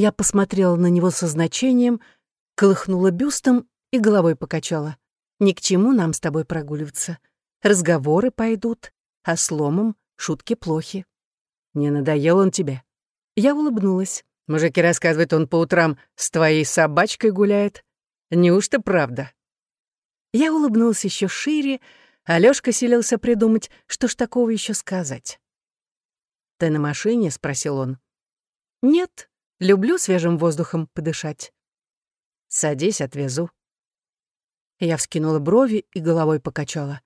Я посмотрела на него со значением, колыхнула бюстом и головой покачала. Ни к чему нам с тобой прогуливаться. Разговоры пойдут, а с ломом шутки плохи. Не надоел он тебе? Я улыбнулась. Мужики рассказывают, он по утрам с твоей собачкой гуляет. Неужто правда? Я улыбнулась еще шире, а Лёшка силился придумать, что ж такого еще сказать. «Ты на машине?» — спросил он. «Нет, люблю свежим воздухом подышать». «Садись, отвезу». Я вскинула брови и головой покачала.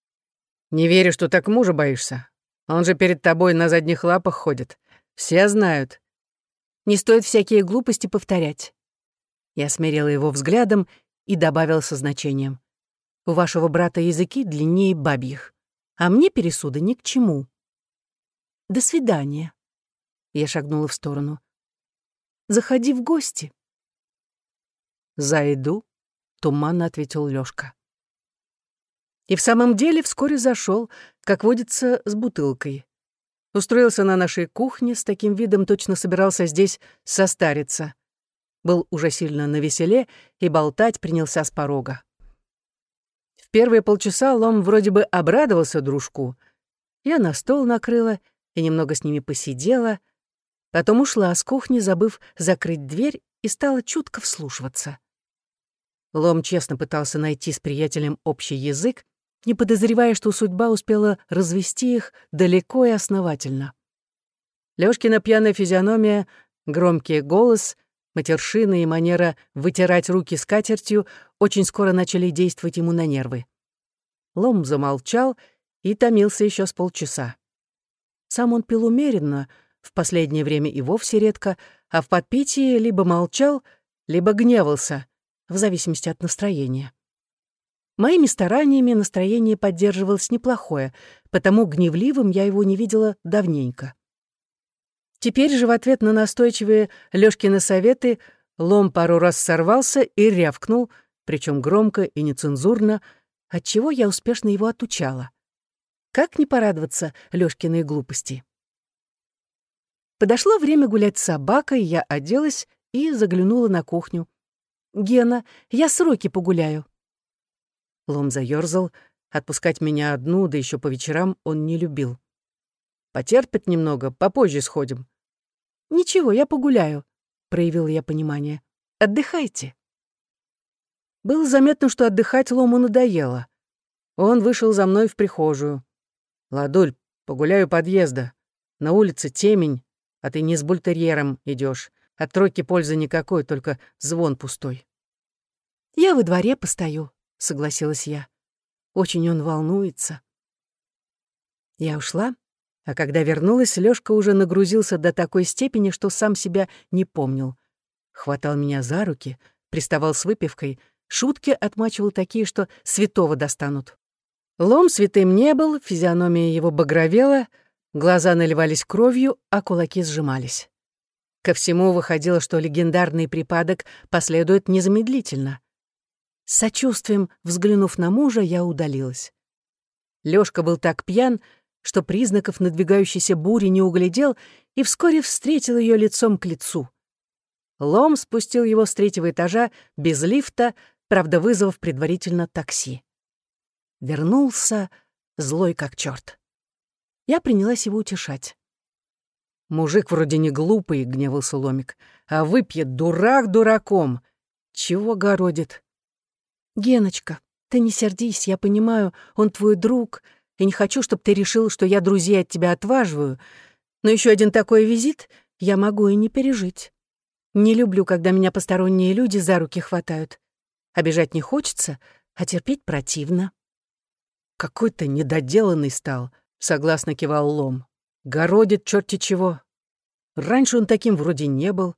«Не верю, что так мужа боишься. Он же перед тобой на задних лапах ходит. Все знают». «Не стоит всякие глупости повторять». Я смирила его взглядом и добавила со значением. «У вашего брата языки длиннее бабьих, а мне пересуды ни к чему». «До свидания». Я шагнула в сторону. «Заходи в гости». «Зайду», туманно ответил Лёшка. И в самом деле вскоре зашел, как водится, с бутылкой. Устроился на нашей кухне, с таким видом точно собирался здесь состариться. Был уже сильно навеселе и болтать принялся с порога. В первые полчаса Лом вроде бы обрадовался дружку. Я на стол накрыла и немного с ними посидела, потом ушла с кухни, забыв закрыть дверь, и стала чутко вслушиваться. Лом честно пытался найти с приятелем общий язык, не подозревая, что судьба успела развести их далеко и основательно. Лёшкина пьяная физиономия, громкий голос, матершина и манера вытирать руки скатертью очень скоро начали действовать ему на нервы. Лом замолчал и томился еще с полчаса. Сам он пил умеренно, в последнее время и вовсе редко, а в подпитии либо молчал, либо гневался — в зависимости от настроения. Моими стараниями настроение поддерживалось неплохое, потому гневливым я его не видела давненько. Теперь же в ответ на настойчивые Лёшкины советы лом пару раз сорвался и рявкнул, причем громко и нецензурно, отчего я успешно его отучала. Как не порадоваться Лёшкиной глупости? Подошло время гулять с собакой, я оделась и заглянула на кухню. «Гена, я с Роки погуляю». Лом заёрзал. Отпускать меня одну, да еще по вечерам, он не любил. «Потерпит немного, попозже сходим». «Ничего, я погуляю», — проявил я понимание. «Отдыхайте». Было заметно, что отдыхать Лому надоело. Он вышел за мной в прихожую. «Ладуль, погуляю подъезда. На улице темень, а ты не с бультерьером идешь. От тройки пользы никакой, только звон пустой. «Я во дворе постою», — согласилась я. Очень он волнуется. Я ушла, а когда вернулась, Лёшка уже нагрузился до такой степени, что сам себя не помнил. Хватал меня за руки, приставал с выпивкой, шутки отмачивал такие, что святого достанут. Лом святым не был, физиономия его багровела, глаза наливались кровью, а кулаки сжимались. Ко всему выходило, что легендарный припадок последует незамедлительно. С сочувствием, взглянув на мужа, я удалилась. Лёшка был так пьян, что признаков надвигающейся бури не углядел и вскоре встретил её лицом к лицу. Лом спустил его с третьего этажа без лифта, правда, вызвав предварительно такси. Вернулся злой как чёрт. Я принялась его утешать. Мужик вроде не глупый, гневался Ломик, а выпьет дурак дураком. Чего городит? Геночка, ты не сердись, я понимаю, он твой друг, и не хочу, чтобы ты решил, что я друзей от тебя отваживаю, но еще один такой визит я могу и не пережить. Не люблю, когда меня посторонние люди за руки хватают. Обижать не хочется, а терпеть противно. Какой то недоделанный стал, согласно кивал Лом. Городит черти чего. Раньше он таким вроде не был.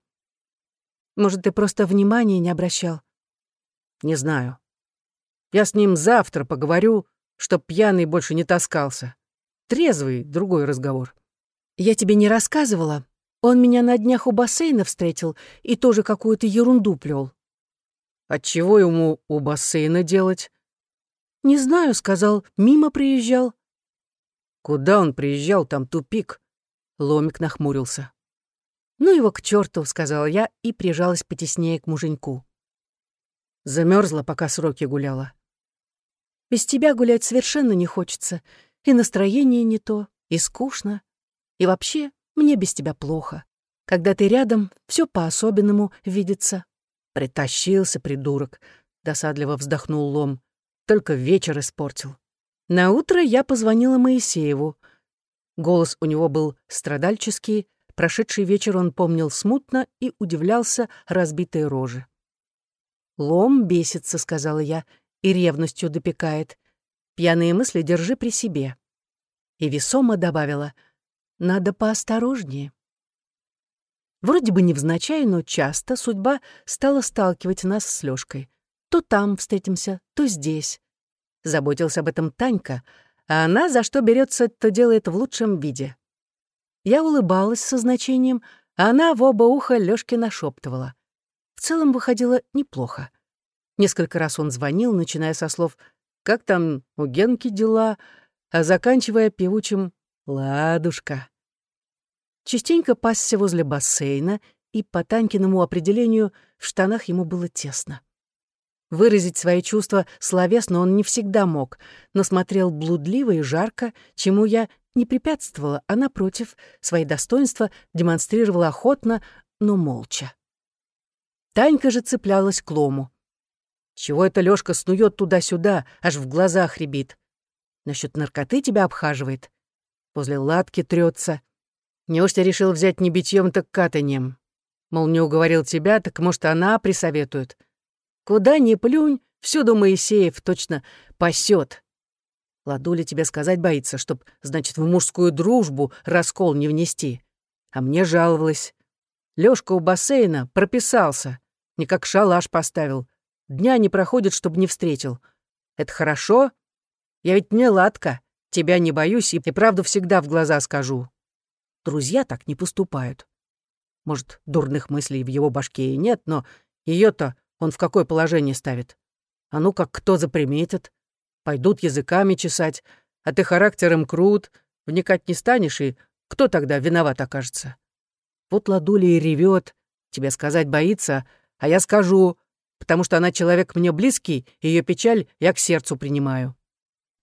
Может, ты просто внимания не обращал? Не знаю. Я с ним завтра поговорю, чтоб пьяный больше не таскался. Трезвый — другой разговор. Я тебе не рассказывала. Он меня на днях у бассейна встретил и тоже какую-то ерунду плел. Отчего ему у бассейна делать? Не знаю, сказал, мимо приезжал. Куда он приезжал, там тупик. Ломик нахмурился. «Ну его к черту, сказала я и прижалась потеснее к муженьку. Замерзла, пока сроки гуляла. «Без тебя гулять совершенно не хочется. И настроение не то, и скучно. И вообще, мне без тебя плохо. Когда ты рядом, все по-особенному видится». «Притащился, придурок», — досадливо вздохнул Лом. «Только вечер испортил». На утро я позвонила Моисееву. Голос у него был страдальческий, прошедший вечер он помнил смутно и удивлялся разбитой роже. «Лом бесится», — сказала я, — «и ревностью допекает. Пьяные мысли держи при себе». И весомо добавила, «Надо поосторожнее». Вроде бы невзначай, но часто судьба стала сталкивать нас с Лёшкой. То там встретимся, то здесь. Заботился об этом Танька, а она за что берется, то делает в лучшем виде. Я улыбалась со значением, а она в оба уха Лёшке нашептывала. В целом выходило неплохо. Несколько раз он звонил, начиная со слов «Как там у Генки дела?», а заканчивая певучим «Ладушка». Частенько пасся возле бассейна, и по Танькиному определению в штанах ему было тесно. Выразить свои чувства словесно он не всегда мог, но смотрел блудливо и жарко, чему я не препятствовала, а, напротив, свои достоинства демонстрировала охотно, но молча. Танька же цеплялась к лому. Чего это Лёшка снует туда-сюда, аж в глазах рябит? Насчет наркоты тебя обхаживает? Возле ладки трется. Неужто решил взять не битьем, так катанием? Мол, не уговорил тебя, так, может, она присоветует. Куда ни плюнь, всюду Моисеев точно пасет. Ладуля тебе сказать боится, чтоб, значит, в мужскую дружбу раскол не внести. А мне жаловалась. Лёшка у бассейна прописался, не как шалаш поставил. Дня не проходит, чтобы не встретил. Это хорошо? Я ведь не ладка, тебя не боюсь и правду всегда в глаза скажу. Друзья так не поступают. Может, дурных мыслей в его башке и нет, но ее то он в какое положение ставит? А ну как кто заприметит? Пойдут языками чесать, а ты характером крут, вникать не станешь, и кто тогда виноват окажется? Вот Ладуля и ревет, тебе сказать боится, а я скажу, потому что она человек мне близкий, ее печаль я к сердцу принимаю.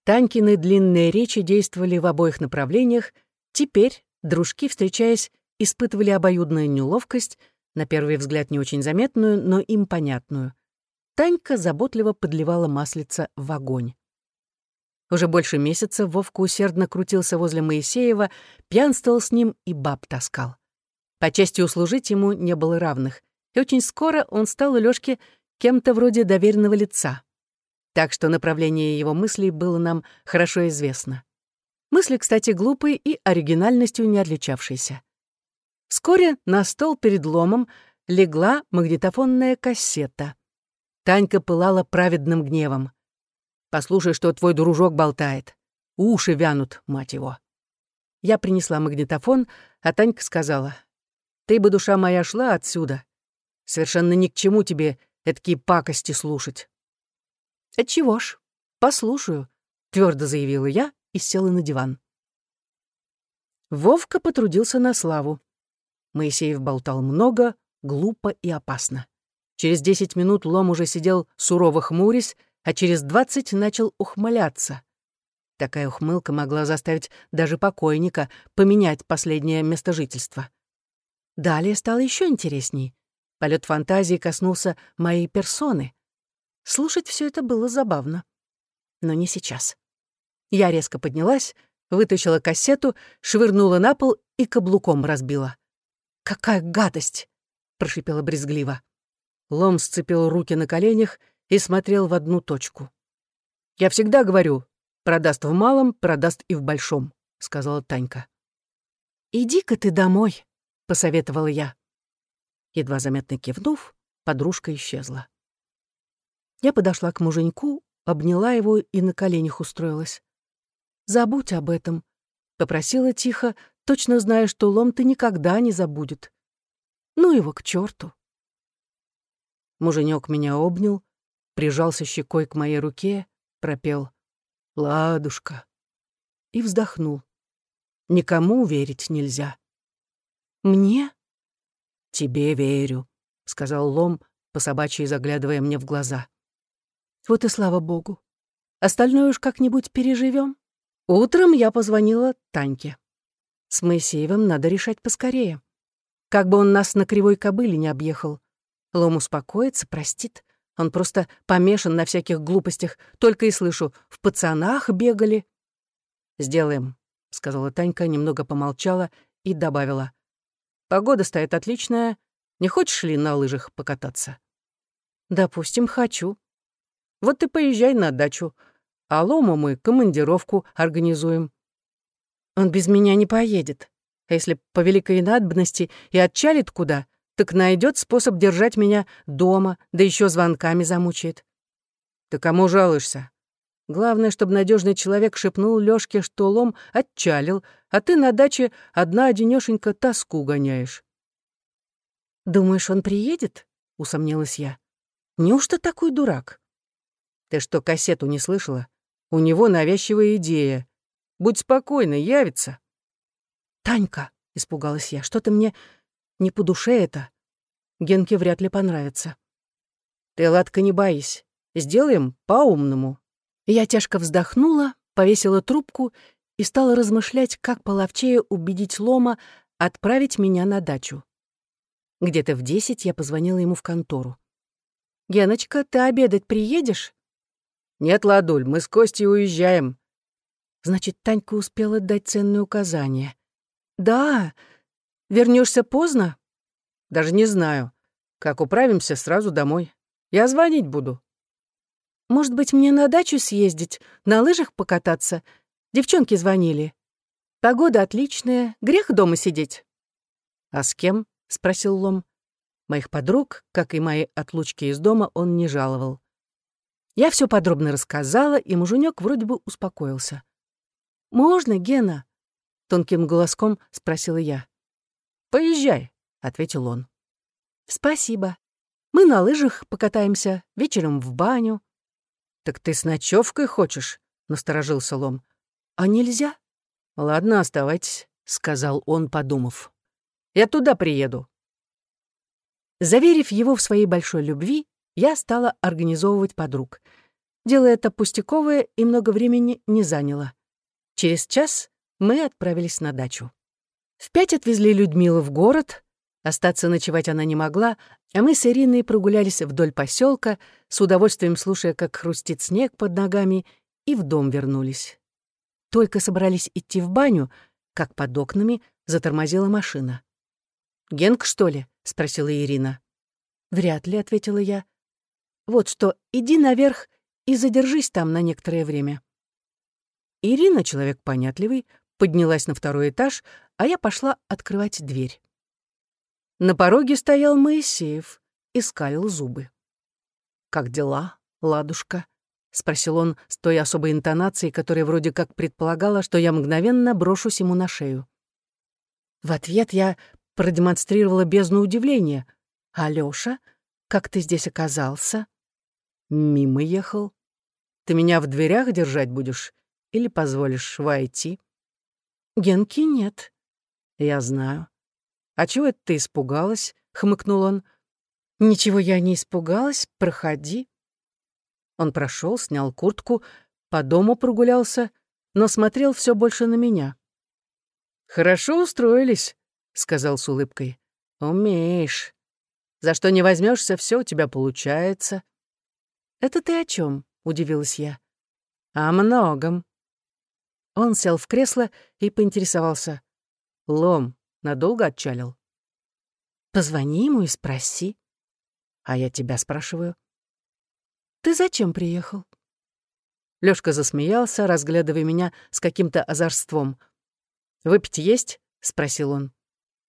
Танькины длинные речи действовали в обоих направлениях, теперь Дружки, встречаясь, испытывали обоюдную неловкость, на первый взгляд не очень заметную, но им понятную. Танька заботливо подливала маслица в огонь. Уже больше месяца Вовка усердно крутился возле Моисеева, пьянствовал с ним и баб таскал. По части услужить ему не было равных, и очень скоро он стал у Лёшки кем-то вроде доверенного лица. Так что направление его мыслей было нам хорошо известно. Мысли, кстати, глупые и оригинальностью не отличавшиеся. Вскоре на стол перед ломом легла магнитофонная кассета. Танька пылала праведным гневом. «Послушай, что твой дружок болтает. Уши вянут, мать его». Я принесла магнитофон, а Танька сказала, «Ты бы, душа моя, шла отсюда. Совершенно ни к чему тебе такие пакости слушать». «Отчего ж? Послушаю», — твердо заявила я и села на диван. Вовка потрудился на славу. Моисеев болтал много, глупо и опасно. Через десять минут Лом уже сидел сурово хмурясь, а через двадцать начал ухмыляться. Такая ухмылка могла заставить даже покойника поменять последнее место жительства. Далее стало еще интересней. Полет фантазии коснулся моей персоны. Слушать все это было забавно. Но не сейчас. Я резко поднялась, вытащила кассету, швырнула на пол и каблуком разбила. «Какая гадость!» — прошипела брезгливо. Лом сцепил руки на коленях и смотрел в одну точку. «Я всегда говорю, продаст в малом, продаст и в большом», — сказала Танька. «Иди-ка ты домой», — посоветовала я. Едва заметно кивнув, подружка исчезла. Я подошла к муженьку, обняла его и на коленях устроилась. Забудь об этом», — попросила тихо, точно зная, что лом-то никогда не забудет. Ну его к черту. Муженек меня обнял, прижался щекой к моей руке, пропел «Ладушка» и вздохнул. Никому верить нельзя. «Мне?» «Тебе верю», — сказал Лом, по собачьей заглядывая мне в глаза. «Вот и слава богу. Остальное уж как-нибудь переживем. Утром я позвонила Таньке. С Моисеевым надо решать поскорее. Как бы он нас на кривой кобыле не объехал. Лом успокоится, простит. Он просто помешан на всяких глупостях. Только и слышу, в пацанах бегали. «Сделаем», — сказала Танька, немного помолчала и добавила. «Погода стоит отличная. Не хочешь ли на лыжах покататься?» «Допустим, хочу». «Вот ты поезжай на дачу, а Лому мы командировку организуем». «Он без меня не поедет. А если по великой надобности и отчалит куда, так найдет способ держать меня дома, да еще звонками замучает». «Ты кому жалуешься?» Главное, чтобы надежный человек шепнул Лёшке, что лом отчалил, а ты на даче одна одинёшенька тоску гоняешь. «Думаешь, он приедет?» — усомнилась я. «Неужто такой дурак?» «Ты что, кассету не слышала? У него навязчивая идея. Будь спокойна, явится». «Танька», — испугалась я, — «что ты мне не по душе это? Генке вряд ли понравится». «Ты, Ладка, не боись. Сделаем по-умному». Я тяжко вздохнула, повесила трубку и стала размышлять, как половчее убедить Лома отправить меня на дачу. Где-то в десять я позвонила ему в контору. «Геночка, ты обедать приедешь?» «Нет, Ладуль, мы с Костей уезжаем». Значит, Танька успела дать ценные указания. «Да, вернешься поздно?» «Даже не знаю. Как управимся, сразу домой. Я звонить буду». «Может быть, мне на дачу съездить, на лыжах покататься? Девчонки звонили. Погода отличная, грех дома сидеть». «А с кем?» — спросил Лом. Моих подруг, как и мои отлучки из дома, он не жаловал. Я все подробно рассказала, и муженек вроде бы успокоился. «Можно, Гена?» — тонким голоском спросила я. «Поезжай», — ответил он. «Спасибо. Мы на лыжах покатаемся, вечером в баню». «Так ты с ночевкой хочешь?» — насторожился Лом. «А нельзя?» «Ладно, оставайтесь», — сказал он, подумав. «Я туда приеду». Заверив его в своей большой любви, я стала организовывать подруг. Дело это пустяковое и много времени не заняло. Через час мы отправились на дачу. В пять отвезли Людмилу в город, Остаться ночевать она не могла, а мы с Ириной прогулялись вдоль поселка, с удовольствием слушая, как хрустит снег под ногами, и в дом вернулись. Только собрались идти в баню, как под окнами затормозила машина. «Генк, что ли?» — спросила Ирина. «Вряд ли», — ответила я. «Вот что, иди наверх и задержись там на некоторое время». Ирина, человек понятливый, поднялась на второй этаж, а я пошла открывать дверь. На пороге стоял Моисеев и скалил зубы. «Как дела, ладушка?» — спросил он с той особой интонацией, которая вроде как предполагала, что я мгновенно брошусь ему на шею. В ответ я продемонстрировала бездну удивления. «Алёша, как ты здесь оказался?» «Мимо ехал. Ты меня в дверях держать будешь или позволишь войти?» «Генки нет». «Я знаю. «А чего это ты испугалась?» — хмыкнул он. «Ничего я не испугалась, проходи». Он прошел, снял куртку, по дому прогулялся, но смотрел все больше на меня. «Хорошо устроились», — сказал с улыбкой. «Умеешь. За что не возьмешься, все у тебя получается». «Это ты о чем? удивилась я. «О многом». Он сел в кресло и поинтересовался. «Лом, Надолго отчалил? Позвони ему и спроси. А я тебя спрашиваю. Ты зачем приехал? Лёшка засмеялся, разглядывая меня с каким-то озорством. «Выпить есть?» — спросил он.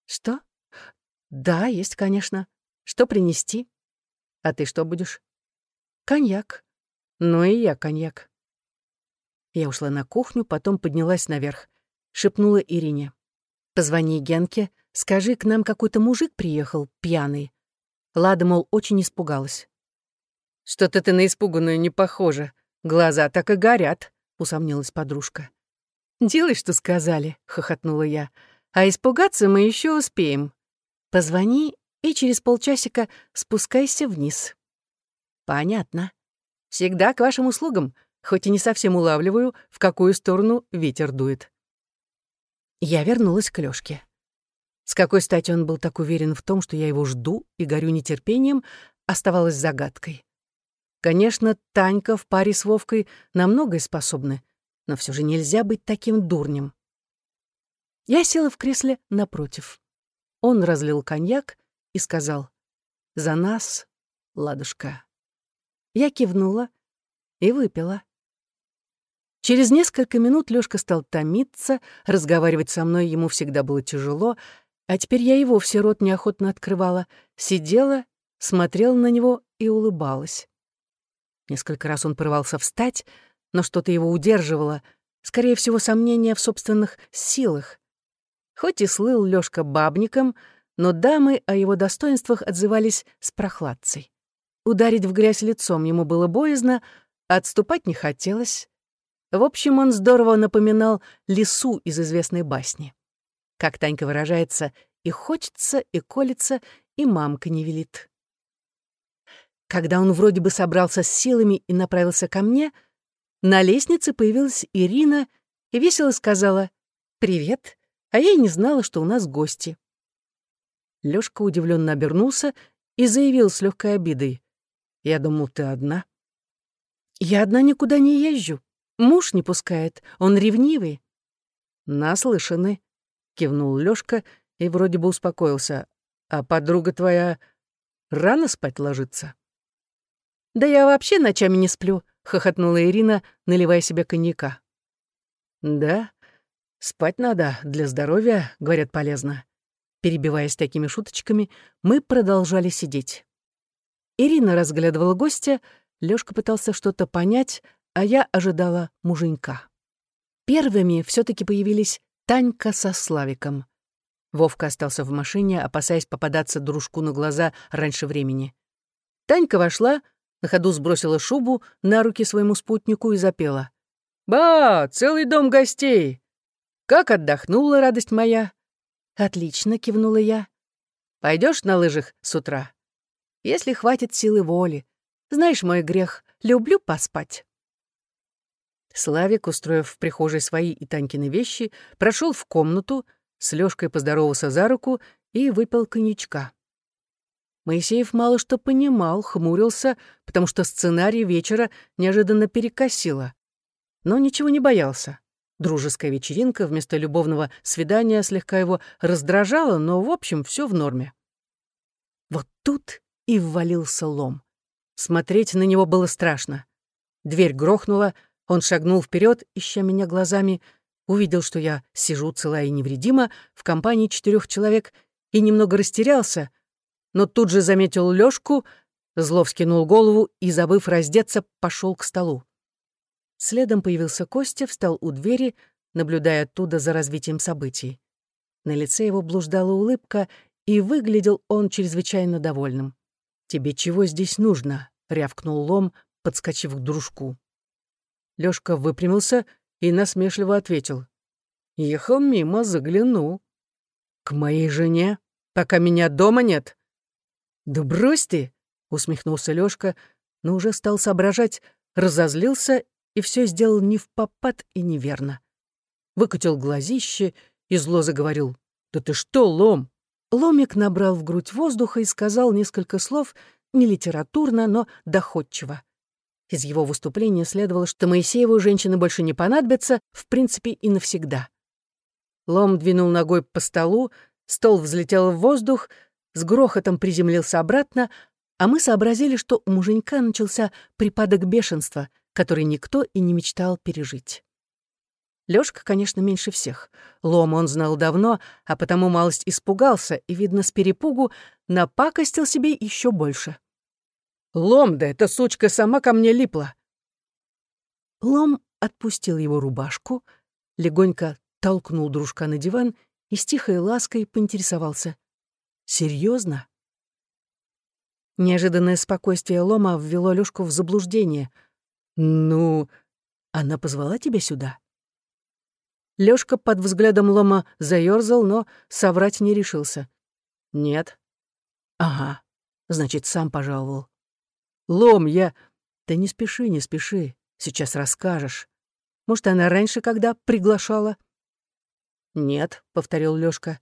«Что?» «Да, есть, конечно. Что принести?» «А ты что будешь?» «Коньяк». «Ну и я коньяк». Я ушла на кухню, потом поднялась наверх. Шепнула Ирине. Позвони Генке, скажи, к нам какой-то мужик приехал, пьяный. Лада, мол, очень испугалась. «Что-то ты на испуганную не похожа. Глаза так и горят», — усомнилась подружка. «Делай, что сказали», — хохотнула я. «А испугаться мы еще успеем. Позвони и через полчасика спускайся вниз. Понятно. Всегда к вашим услугам, хоть и не совсем улавливаю, в какую сторону ветер дует. Я вернулась к Лёшке. С какой стати он был так уверен в том, что я его жду и горю нетерпением, оставалось загадкой. Конечно, Танька в паре с Вовкой на многое способны, но все же нельзя быть таким дурнем. Я села в кресле напротив. Он разлил коньяк и сказал «За нас, ладушка». Я кивнула и выпила. Через несколько минут Лёшка стал томиться, разговаривать со мной ему всегда было тяжело, а теперь я и вовсе рот неохотно открывала, сидела, смотрела на него и улыбалась. Несколько раз он порывался встать, но что-то его удерживало, скорее всего, сомнение в собственных силах. Хоть и слыл Лёшка бабником, но дамы о его достоинствах отзывались с прохладцей. Ударить в грязь лицом ему было боязно, отступать не хотелось. В общем, он здорово напоминал лису из известной басни. Как Танька выражается, и хочется, и колется, и мамка не велит. Когда он вроде бы собрался с силами и направился ко мне, на лестнице появилась Ирина и весело сказала «Привет», а я и не знала, что у нас гости. Лёшка удивленно обернулся и заявил с легкой обидой. «Я думал, ты одна». «Я одна никуда не езжу. Муж не пускает, он ревнивый». «Наслышаны», — кивнул Лёшка и вроде бы успокоился. «А подруга твоя рано спать ложится?» «Да я вообще ночами не сплю», — хохотнула Ирина, наливая себе коньяка. «Да, спать надо, для здоровья, — говорят, полезно». Перебиваясь такими шуточками, мы продолжали сидеть. Ирина разглядывала гостя, Лёшка пытался что-то понять, а я ожидала муженька. Первыми все таки появились Танька со Славиком. Вовка остался в машине, опасаясь попадаться дружку на глаза раньше времени. Танька вошла, на ходу сбросила шубу на руки своему спутнику и запела. «Ба, целый дом гостей! Как отдохнула, радость моя!» «Отлично», — кивнула я. Пойдешь на лыжах с утра?» «Если хватит силы воли. Знаешь мой грех, люблю поспать». Славик, устроив в прихожей свои и Танькины вещи, прошел в комнату, с Лёшкой поздоровался за руку и выпил коньячка. Моисеев мало что понимал, хмурился, потому что сценарий вечера неожиданно перекосило. Но ничего не боялся. Дружеская вечеринка вместо любовного свидания слегка его раздражала, но, в общем, все в норме. Вот тут и ввалился лом. Смотреть на него было страшно. Дверь грохнула, он шагнул вперед, ища меня глазами, увидел, что я сижу целая и невредима в компании четырех человек и немного растерялся, но тут же заметил Лёшку, зло вскинул голову и, забыв раздеться, пошел к столу. Следом появился Костя, встал у двери, наблюдая оттуда за развитием событий. На лице его блуждала улыбка, и выглядел он чрезвычайно довольным. «Тебе чего здесь нужно?» — рявкнул Лом, подскочив к дружку. Лёшка выпрямился и насмешливо ответил. «Ехал мимо, заглянул. К моей жене, пока меня дома нет». «Да брось ты!» — усмехнулся Лёшка, но уже стал соображать, разозлился и все сделал не в попад и неверно. Выкатил глазище и зло заговорил. «Да ты что, лом?» Ломик набрал в грудь воздуха и сказал несколько слов, не литературно, но доходчиво. Из его выступления следовало, что Моисееву женщины больше не понадобятся, в принципе, и навсегда. Лом двинул ногой по столу, стол взлетел в воздух, с грохотом приземлился обратно, а мы сообразили, что у муженька начался припадок бешенства, который никто и не мечтал пережить. Лёшка, конечно, меньше всех. Лом он знал давно, а потому малость испугался и, видно, с перепугу напакостил себе еще больше. Лом, да эта сучка сама ко мне липла. Лом отпустил его рубашку, легонько толкнул дружка на диван и с тихой лаской поинтересовался. Серьезно? Неожиданное спокойствие Лома ввело Лёшку в заблуждение. «Ну, она позвала тебя сюда?» Лёшка под взглядом Лома заёрзал, но соврать не решился. «Нет». Ага, значит, сам пожаловал. Лом, я... Да не спеши, не спеши, сейчас расскажешь. Может, она раньше когда приглашала? Нет, — повторил Лёшка.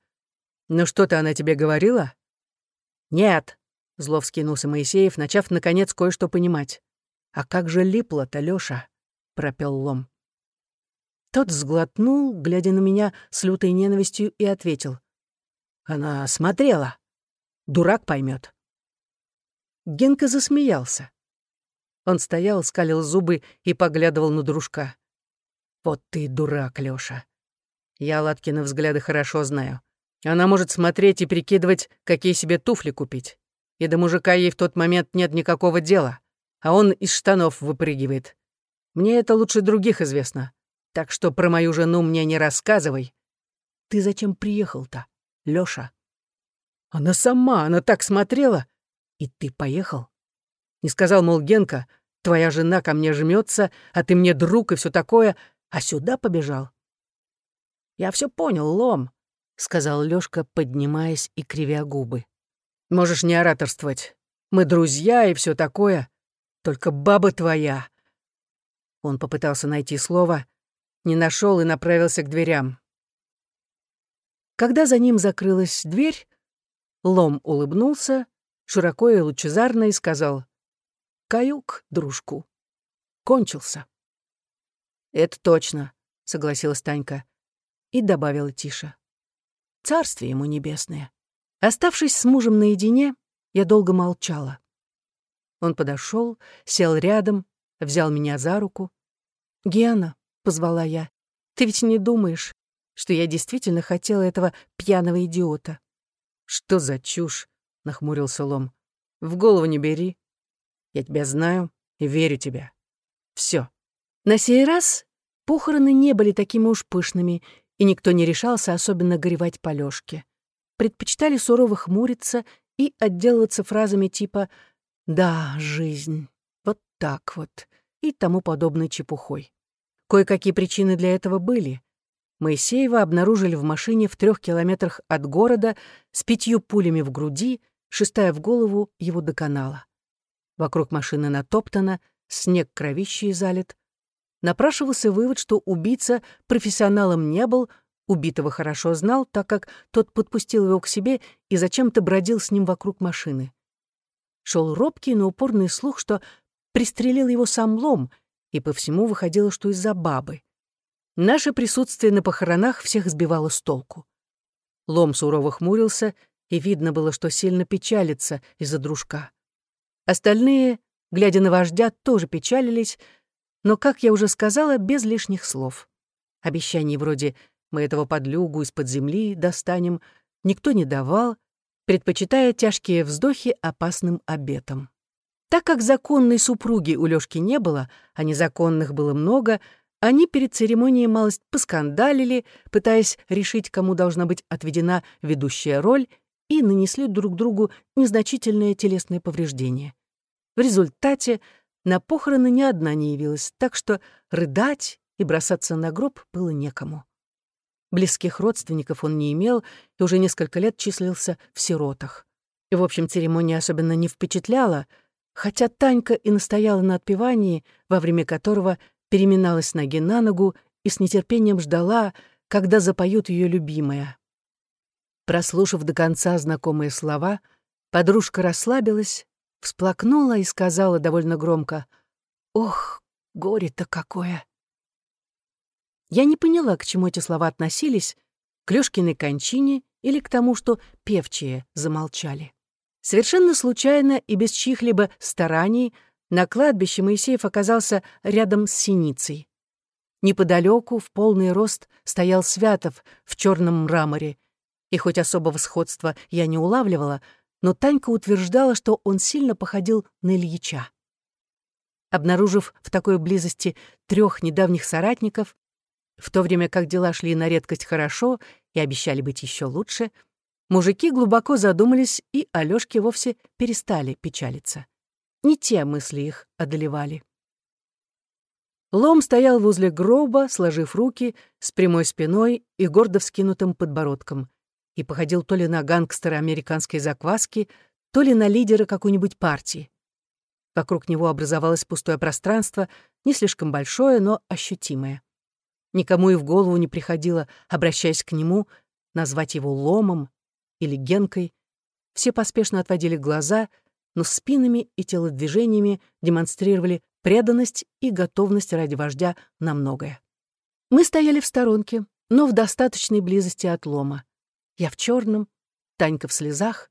Ну что-то она тебе говорила? Нет, — зло вскинулся Моисеев, начав, наконец, кое-что понимать. А как же липло-то, Лёша? — пропел Лом. Тот сглотнул, глядя на меня с лютой ненавистью, и ответил. Она смотрела. Дурак поймет. Генка засмеялся. Он стоял, скалил зубы и поглядывал на дружка. «Вот ты дурак, Лёша. Я Латкина взгляды хорошо знаю. Она может смотреть и прикидывать, какие себе туфли купить. И до мужика ей в тот момент нет никакого дела. А он из штанов выпрыгивает. Мне это лучше других известно. Так что про мою жену мне не рассказывай. Ты зачем приехал-то, Лёша? Она сама, она так смотрела. И ты поехал? Не сказал, мол, Генка, твоя жена ко мне жмется, а ты мне друг и все такое, а сюда побежал. Я все понял, Лом, сказал Лёшка, поднимаясь и кривя губы. Можешь не ораторствовать. Мы друзья и все такое. Только баба твоя. Он попытался найти слово, не нашел и направился к дверям. Когда за ним закрылась дверь, Лом улыбнулся, широко и лучезарно, и сказал «Каюк, дружку». Кончился. «Это точно», — согласилась Танька и добавила тише. «Царствие ему небесное». Оставшись с мужем наедине, я долго молчала. Он подошел, сел рядом, взял меня за руку. «Гена», — позвала я, — «ты ведь не думаешь, что я действительно хотела этого пьяного идиота?» «Что за чушь?» — нахмурился Лом. «В голову не бери. Я тебя знаю и верю тебе. Все. На сей раз похороны не были такими уж пышными, и никто не решался особенно горевать по Лёшке. Предпочитали сурово хмуриться и отделываться фразами типа «да, жизнь», «вот так вот» и тому подобной чепухой. Кое-какие причины для этого были. Моисеева обнаружили в машине в трех километрах от города с пятью пулями в груди, шестая в голову его доконала. Вокруг машины натоптано, снег кровищей залит. Напрашивался вывод, что убийца профессионалом не был, убитого хорошо знал, так как тот подпустил его к себе и зачем-то бродил с ним вокруг машины. Шел робкий, но упорный слух, что пристрелил его сам лом, и по всему выходило, что из-за бабы. Наше присутствие на похоронах всех сбивало с толку. Лом сурово хмурился, и видно было, что сильно печалится из-за дружка. Остальные, глядя на вождя, тоже печалились, но, как я уже сказала, без лишних слов. Обещаний вроде «мы этого подлюгу из-под земли достанем» никто не давал, предпочитая тяжкие вздохи опасным обетам. Так как законной супруги у Лёшки не было, а незаконных было много — они перед церемонией малость поскандалили, пытаясь решить, кому должна быть отведена ведущая роль, и нанесли друг другу незначительное телесное повреждение. В результате на похороны ни одна не явилась, так что рыдать и бросаться на гроб было некому. Близких родственников он не имел и уже несколько лет числился в сиротах. И, в общем, церемония особенно не впечатляла, хотя Танька и настояла на отпевании, во время которого переминалась ноги на ногу и с нетерпением ждала, когда запоют ее любимая. Прослушав до конца знакомые слова, подружка расслабилась, всплакнула и сказала довольно громко «Ох, горе-то какое!» Я не поняла, к чему эти слова относились, к Лёшкиной кончине или к тому, что певчие замолчали. Совершенно случайно и без чьих-либо стараний на кладбище Моисеев оказался рядом с синицей. Неподалеку, в полный рост, стоял Святов в черном мраморе. И хоть особого сходства я не улавливала, но Танька утверждала, что он сильно походил на Ильича. Обнаружив в такой близости трех недавних соратников, в то время как дела шли на редкость хорошо и обещали быть еще лучше, мужики глубоко задумались и Алёшке вовсе перестали печалиться. Не те мысли их одолевали. Лом стоял возле гроба, сложив руки, с прямой спиной и гордо вскинутым подбородком, и походил то ли на гангстера американской закваски, то ли на лидера какой-нибудь партии. Вокруг него образовалось пустое пространство, не слишком большое, но ощутимое. Никому и в голову не приходило, обращаясь к нему, назвать его ломом или генкой. Все поспешно отводили глаза, но спинами и телодвижениями демонстрировали преданность и готовность ради вождя на многое. Мы стояли в сторонке, но в достаточной близости от лома. Я в черном, Танька в слезах,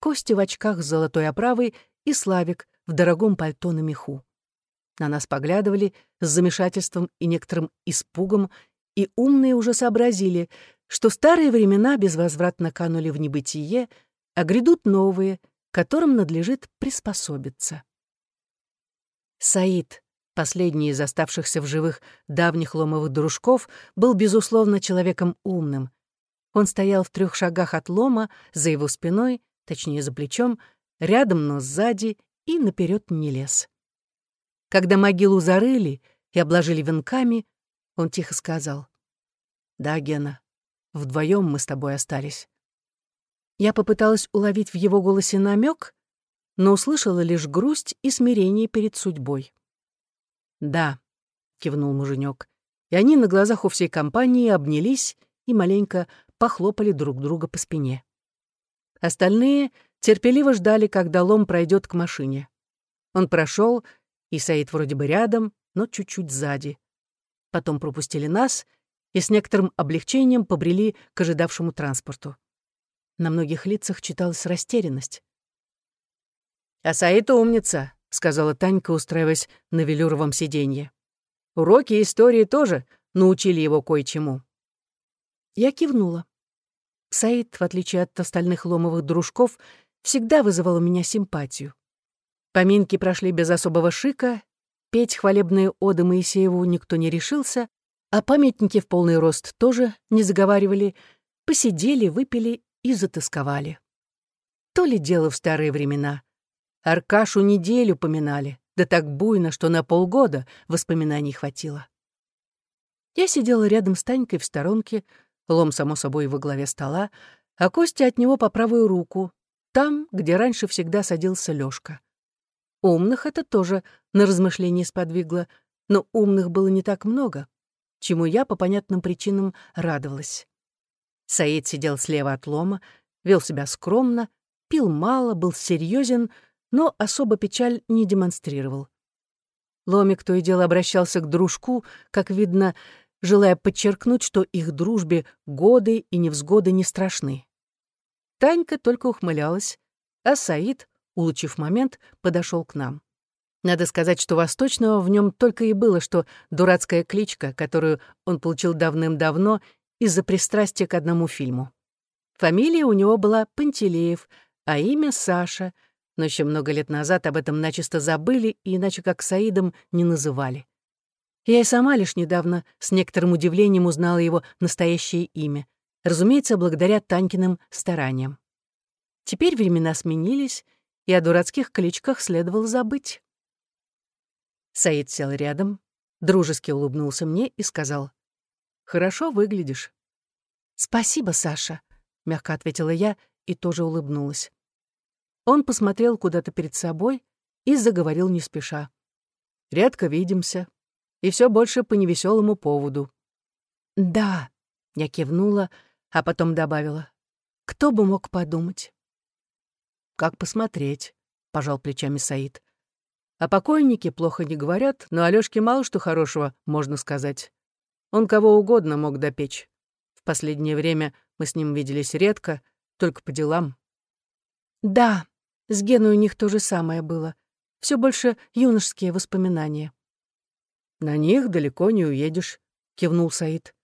Костя в очках с золотой оправой и Славик в дорогом пальто на меху. На нас поглядывали с замешательством и некоторым испугом, и умные уже сообразили, что старые времена безвозвратно канули в небытие, а грядут новые, которым надлежит приспособиться. Саид, последний из оставшихся в живых давних ломовых дружков, был, безусловно, человеком умным. Он стоял в трех шагах от лома, за его спиной, точнее, за плечом, рядом, но сзади, и наперед не лез. Когда могилу зарыли и обложили венками, он тихо сказал. «Да, Гена, вдвоем мы с тобой остались». Я попыталась уловить в его голосе намек, но услышала лишь грусть и смирение перед судьбой. «Да», — кивнул муженек, и они на глазах у всей компании обнялись и маленько похлопали друг друга по спине. Остальные терпеливо ждали, когда лом пройдет к машине. Он прошел, и Саид вроде бы рядом, но чуть-чуть сзади. Потом пропустили нас и с некоторым облегчением побрели к ожидавшему транспорту. На многих лицах читалась растерянность. «А Саид умница», — сказала Танька, устраиваясь на велюровом сиденье. «Уроки истории тоже научили его кое-чему». Я кивнула. Саид, в отличие от остальных ломовых дружков, всегда вызывал у меня симпатию. Поминки прошли без особого шика, петь хвалебные оды Моисееву никто не решился, а памятники в полный рост тоже не заговаривали, посидели, выпили и затасковали. То ли дело в старые времена. Аркашу неделю поминали, да так буйно, что на полгода воспоминаний хватило. Я сидела рядом с Танькой в сторонке, лом, само собой, во главе стола, а Костя от него по правую руку, там, где раньше всегда садился Лёшка. Умных это тоже на размышление сподвигло, но умных было не так много, чему я по понятным причинам радовалась. Саид сидел слева от лома, вел себя скромно, пил мало, был серьезен, но особо печаль не демонстрировал. Ломик то и дело обращался к дружку, как видно, желая подчеркнуть, что их дружбе годы и невзгоды не страшны. Танька только ухмылялась, а Саид, улучив момент, подошел к нам. Надо сказать, что восточного в нем только и было, что дурацкая кличка, которую он получил давным-давно из-за пристрастия к одному фильму. Фамилия у него была Пантелеев, а имя — Саша, но еще много лет назад об этом начисто забыли и иначе как Саидом не называли. Я и сама лишь недавно с некоторым удивлением узнала его настоящее имя, разумеется, благодаря Танькиным стараниям. Теперь времена сменились, и о дурацких кличках следовало забыть. Саид сел рядом, дружески улыбнулся мне и сказал, «Хорошо выглядишь». «Спасибо, Саша», — мягко ответила я и тоже улыбнулась. Он посмотрел куда-то перед собой и заговорил не спеша. «Редко видимся, и все больше по невеселому поводу». «Да», — я кивнула, а потом добавила, «кто бы мог подумать». «Как посмотреть?» — пожал плечами Саид. «О покойнике плохо не говорят, но Алёшке мало что хорошего можно сказать. Он кого угодно мог допечь. В последнее время мы с ним виделись редко, только по делам». «Да, с Геной у них то же самое было. Все больше юношеские воспоминания». «На них далеко не уедешь», — кивнул Саид.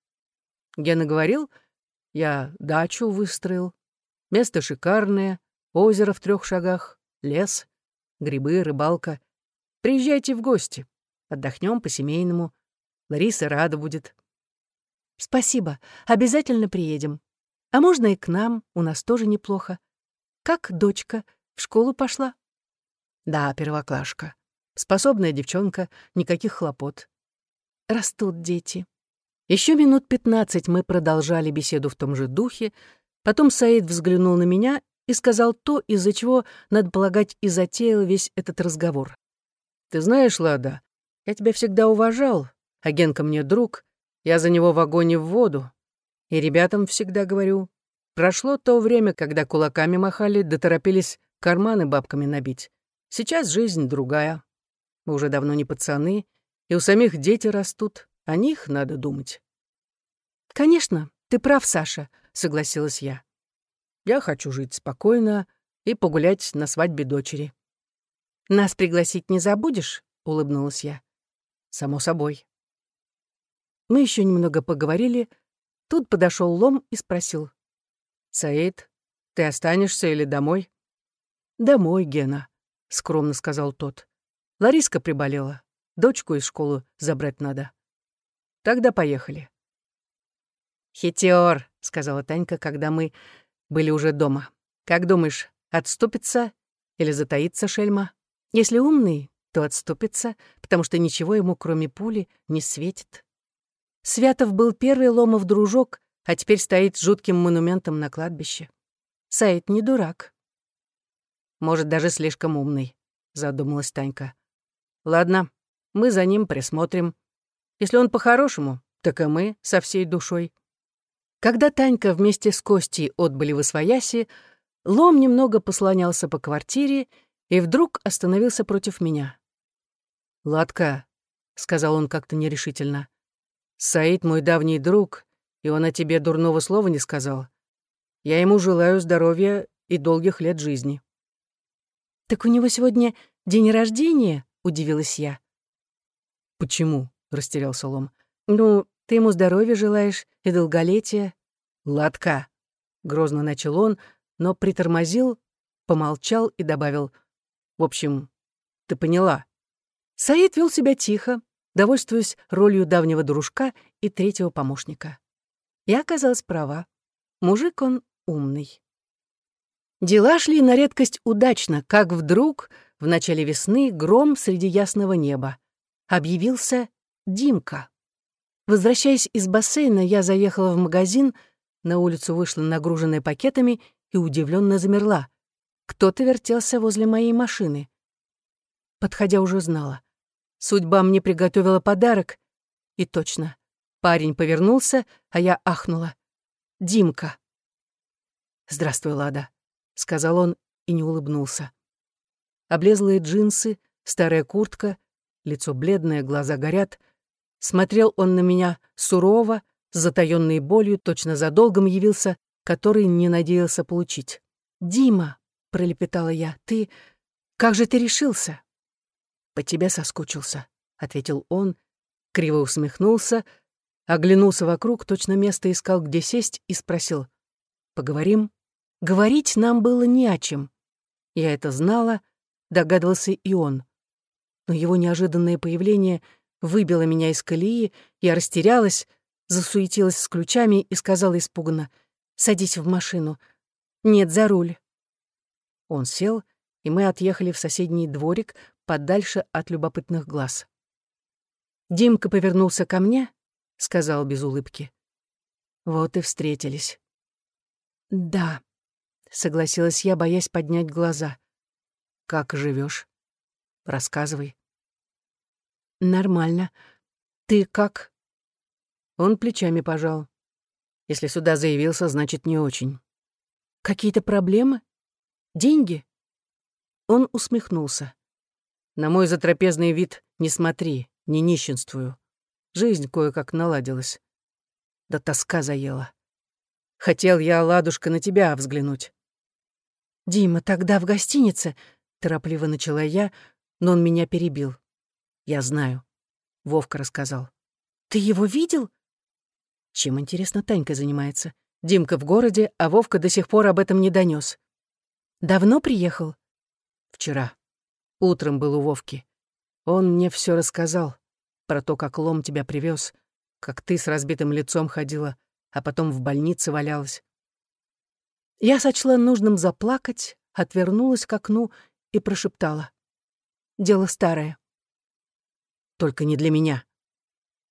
Гена говорил, я дачу выстроил. Место шикарное, Озеро в трех шагах, лес, грибы, рыбалка. Приезжайте в гости. Отдохнем по-семейному. Лариса рада будет. Спасибо. Обязательно приедем. А можно и к нам, у нас тоже неплохо. Как дочка? В школу пошла? Да, первоклашка. Способная девчонка, никаких хлопот. Растут дети. Еще минут пятнадцать мы продолжали беседу в том же духе, потом Саид взглянул на меня и сказал то, из-за чего, надо полагать, и затеял весь этот разговор. «Ты знаешь, Лада, я тебя всегда уважал, а Генка мне друг, я за него в огонь и в воду. И ребятам всегда говорю, прошло то время, когда кулаками махали, да торопились карманы бабками набить. Сейчас жизнь другая. Мы уже давно не пацаны, и у самих дети растут, о них надо думать». «Конечно, ты прав, Саша», — согласилась я. Я хочу жить спокойно и погулять на свадьбе дочери». «Нас пригласить не забудешь?» — улыбнулась я. «Само собой». Мы еще немного поговорили. Тут подошел Лом и спросил. «Саид, ты останешься или домой?» «Домой, Гена», — скромно сказал тот. «Лариска приболела. Дочку из школы забрать надо». «Тогда поехали». «Хитер», — сказала Танька, когда мы были уже дома. Как думаешь, отступится или затаится шельма? Если умный, то отступится, потому что ничего ему, кроме пули, не светит. Святов был первый Ломов дружок, а теперь стоит жутким монументом на кладбище. Саид не дурак. Может, даже слишком умный, задумалась Танька. Ладно, мы за ним присмотрим. Если он по-хорошему, так и мы со всей душой. Когда Танька вместе с Костей отбыли в Освояси, Лом немного послонялся по квартире и вдруг остановился против меня. «Ладка», — сказал он как-то нерешительно, — «Саид мой давний друг, и он о тебе дурного слова не сказал. Я ему желаю здоровья и долгих лет жизни». «Так у него сегодня день рождения?» — удивилась я. «Почему?» — растерялся Лом. «Ну, ты ему здоровья желаешь и долголетия». «Ладка», — грозно начал он, но притормозил, помолчал и добавил. «В общем, ты поняла». Саид вел себя тихо, довольствуясь ролью давнего дружка и третьего помощника. Я оказалась права. Мужик он умный. Дела шли на редкость удачно, как вдруг в начале весны гром среди ясного неба. Объявился Димка. Возвращаясь из бассейна, я заехала в магазин, на улицу вышла нагруженная пакетами и удивленно замерла. Кто-то вертелся возле моей машины. Подходя, уже знала. Судьба мне приготовила подарок. И точно. Парень повернулся, а я ахнула. «Димка». «Здравствуй, Лада», — сказал он и не улыбнулся. Облезлые джинсы, старая куртка, лицо бледное, глаза горят — Смотрел он на меня сурово, с затаённой болью, точно за долгом явился, который не надеялся получить. «Дима», — пролепетала я, — «ты... Как же ты решился?» «По тебе соскучился», — ответил он, криво усмехнулся, оглянулся вокруг, точно место искал, где сесть, и спросил. «Поговорим?» Говорить нам было не о чем. Я это знала, догадывался и он. Но его неожиданное появление — выбила меня из колеи, я растерялась, засуетилась с ключами и сказала испуганно, «Садись в машину. Нет, за руль». Он сел, и мы отъехали в соседний дворик, подальше от любопытных глаз. Димка повернулся ко мне, сказал без улыбки. Вот и встретились. «Да», — согласилась я, боясь поднять глаза. «Как живешь? Рассказывай». «Нормально. Ты как?» Он плечами пожал. «Если сюда заявился, значит, не очень». «Какие-то проблемы? Деньги?» Он усмехнулся. «На мой затрапезный вид не смотри, не нищенствую. Жизнь кое-как наладилась. Да тоска заела. Хотел я, ладушка, на тебя взглянуть». «Дима, тогда в гостинице», — торопливо начала я, но он меня перебил. Я знаю. Вовка рассказал. Ты его видел? Чем, интересно, Танька занимается? Димка в городе, а Вовка до сих пор об этом не донес. Давно приехал? Вчера. Утром был у Вовки. Он мне все рассказал. Про то, как лом тебя привез, как ты с разбитым лицом ходила, а потом в больнице валялась. Я сочла нужным заплакать, отвернулась к окну и прошептала. Дело старое. Только не для меня.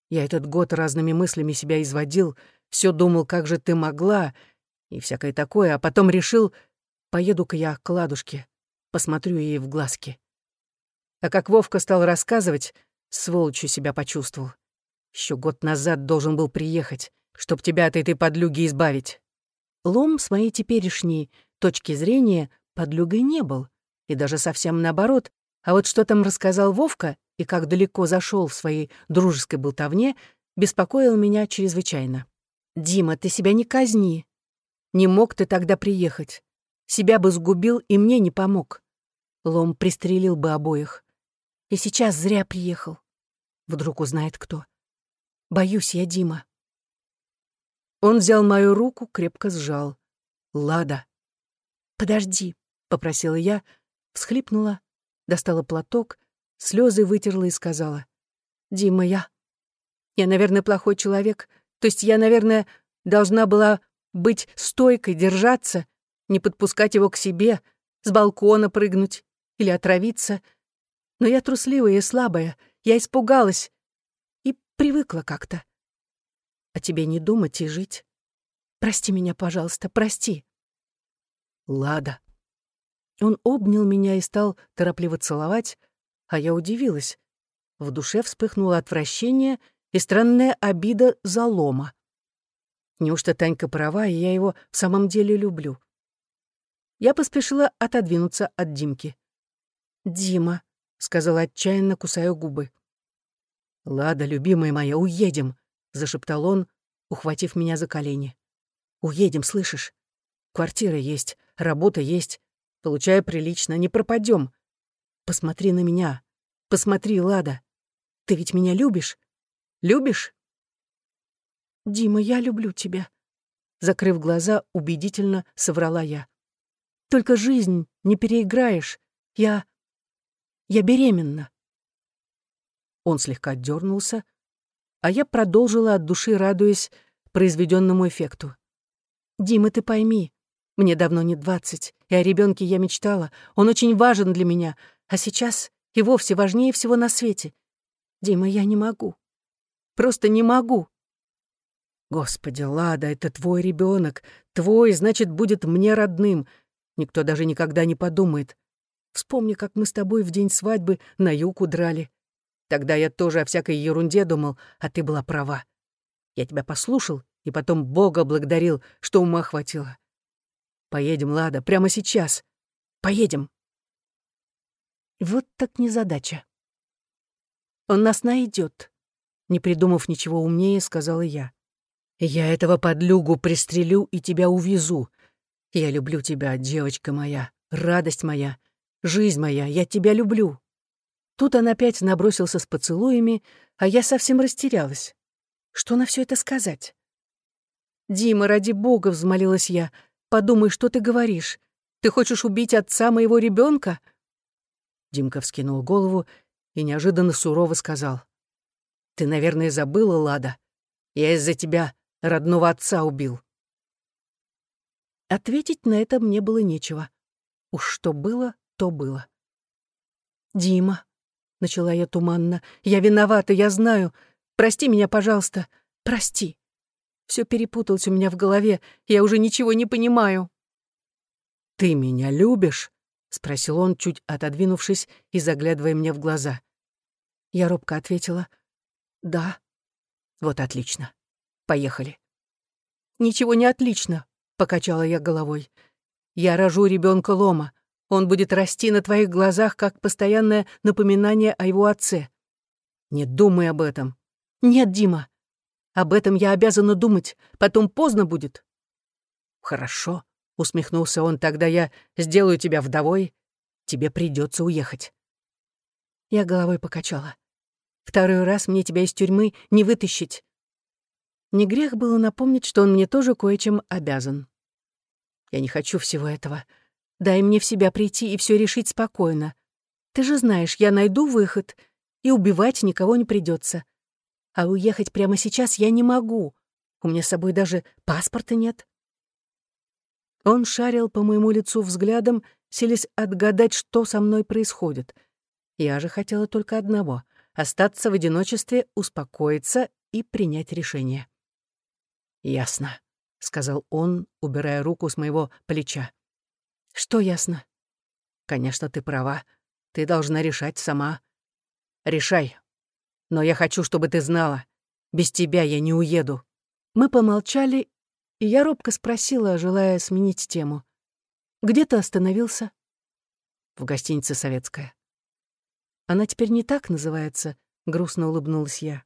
Я этот год разными мыслями себя изводил, все думал, как же ты могла, и всякое такое, а потом решил, поеду-ка я к ладушке, посмотрю ей в глазки. А как Вовка стал рассказывать, сволочью себя почувствовал. Еще год назад должен был приехать, чтоб тебя от этой подлюги избавить. Лом с моей теперешней точки зрения подлюгой не был, и даже совсем наоборот, а вот что там рассказал Вовка и как далеко зашел в своей дружеской болтовне, беспокоил меня чрезвычайно. «Дима, ты себя не казни. Не мог ты тогда приехать. Себя бы сгубил и мне не помог. Лом пристрелил бы обоих. И сейчас зря приехал. Вдруг узнает кто. Боюсь я, Дима. Он взял мою руку, крепко сжал. «Лада». «Подожди», — попросила я, всхлипнула, достала платок, слезы вытерла и сказала. «Дима, я... Я, наверное, плохой человек. То есть я, наверное, должна была быть стойкой, держаться, не подпускать его к себе, с балкона прыгнуть или отравиться. Но я трусливая и слабая, я испугалась и привыкла как-то. А тебе не думать и жить. Прости меня, пожалуйста, прости. Лада. Он обнял меня и стал торопливо целовать, а я удивилась. В душе вспыхнуло отвращение и странная обида за лома. Неужто Танька права, и я его в самом деле люблю? Я поспешила отодвинуться от Димки. «Дима», — сказала отчаянно, кусая губы. «Лада, любимая моя, уедем», — зашептал он, ухватив меня за колени. «Уедем, слышишь? Квартира есть, работа есть, получаю прилично, не пропадем. Посмотри на меня, посмотри, Лада. Ты ведь меня любишь? Любишь?» «Дима, я люблю тебя», — закрыв глаза, убедительно соврала я. «Только жизнь не переиграешь. Я... я беременна». Он слегка дернулся, а я продолжила от души, радуясь произведенному эффекту. «Дима, ты пойми, мне давно не двадцать, и о ребенке я мечтала. Он очень важен для меня, а сейчас и вовсе важнее всего на свете. Дима, я не могу. Просто не могу. Господи, Лада, это твой ребенок, твой, значит, будет мне родным. Никто даже никогда не подумает. Вспомни, как мы с тобой в день свадьбы на юг удрали. Тогда я тоже о всякой ерунде думал, а ты была права. Я тебя послушал и потом Бога благодарил, что ума хватило. Поедем, Лада, прямо сейчас. Поедем. Вот так незадача. Он нас найдет. Не придумав ничего умнее, сказала я. Я этого подлюгу пристрелю и тебя увезу. Я люблю тебя, девочка моя, радость моя, жизнь моя, я тебя люблю». Тут он опять набросился с поцелуями, а я совсем растерялась. Что на все это сказать? «Дима, ради бога!» — взмолилась я. «Подумай, что ты говоришь. Ты хочешь убить отца моего ребенка? Димка вскинул голову и неожиданно сурово сказал. «Ты, наверное, забыла, Лада. Я из-за тебя родного отца убил. Ответить на это мне было нечего. Уж что было, то было. «Дима», — начала я туманно, — «я виновата, я знаю. Прости меня, пожалуйста, прости. Все перепуталось у меня в голове, я уже ничего не понимаю». «Ты меня любишь?» — спросил он, чуть отодвинувшись и заглядывая мне в глаза. Я робко ответила «Да». «Вот отлично. Поехали». «Ничего не отлично», — покачала я головой. «Я рожу ребенка Лома. Он будет расти на твоих глазах, как постоянное напоминание о его отце. Не думай об этом». «Нет, Дима. Об этом я обязана думать. Потом поздно будет». «Хорошо», — усмехнулся он, — «тогда я сделаю тебя вдовой. Тебе придется уехать». Я головой покачала. «Второй раз мне тебя из тюрьмы не вытащить. Не грех было напомнить, что он мне тоже кое-чем обязан. Я не хочу всего этого. Дай мне в себя прийти и все решить спокойно. Ты же знаешь, я найду выход, и убивать никого не придется. А уехать прямо сейчас я не могу. У меня с собой даже паспорта нет. Он шарил по моему лицу взглядом, селись отгадать, что со мной происходит. Я же хотела только одного — остаться в одиночестве, успокоиться и принять решение. «Ясно», — сказал он, убирая руку с моего плеча. Что ясно? Конечно, ты права. Ты должна решать сама. Решай. Но я хочу, чтобы ты знала. Без тебя я не уеду. Мы помолчали, и я робко спросила, желая сменить тему. «Где ты остановился?» «В гостинице «Советская». «Она теперь не так называется», — грустно улыбнулась я.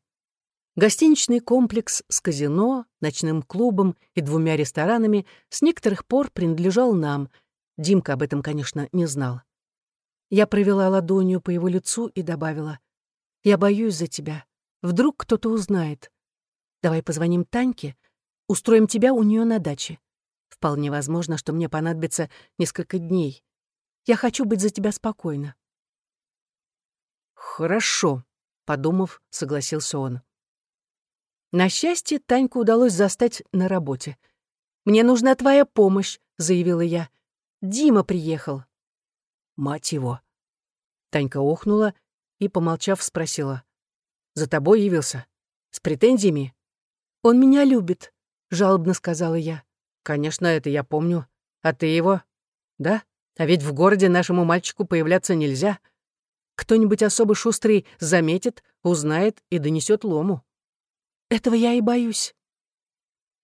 Гостиничный комплекс с казино, ночным клубом и двумя ресторанами с некоторых пор принадлежал нам. Димка об этом, конечно, не знал. Я провела ладонью по его лицу и добавила. «Я боюсь за тебя. Вдруг кто-то узнает. Давай позвоним Таньке, устроим тебя у нее на даче. Вполне возможно, что мне понадобится несколько дней. Я хочу быть за тебя спокойна». «Хорошо», — подумав, согласился он. На счастье, Таньку удалось застать на работе. «Мне нужна твоя помощь», — заявила я. «Дима приехал». «Мать его!» Танька охнула и, помолчав, спросила. «За тобой явился? С претензиями?» «Он меня любит», — жалобно сказала я. «Конечно, это я помню. А ты его?» «Да? А ведь в городе нашему мальчику появляться нельзя. Кто-нибудь особо шустрый заметит, узнает и донесет лому». Этого я и боюсь.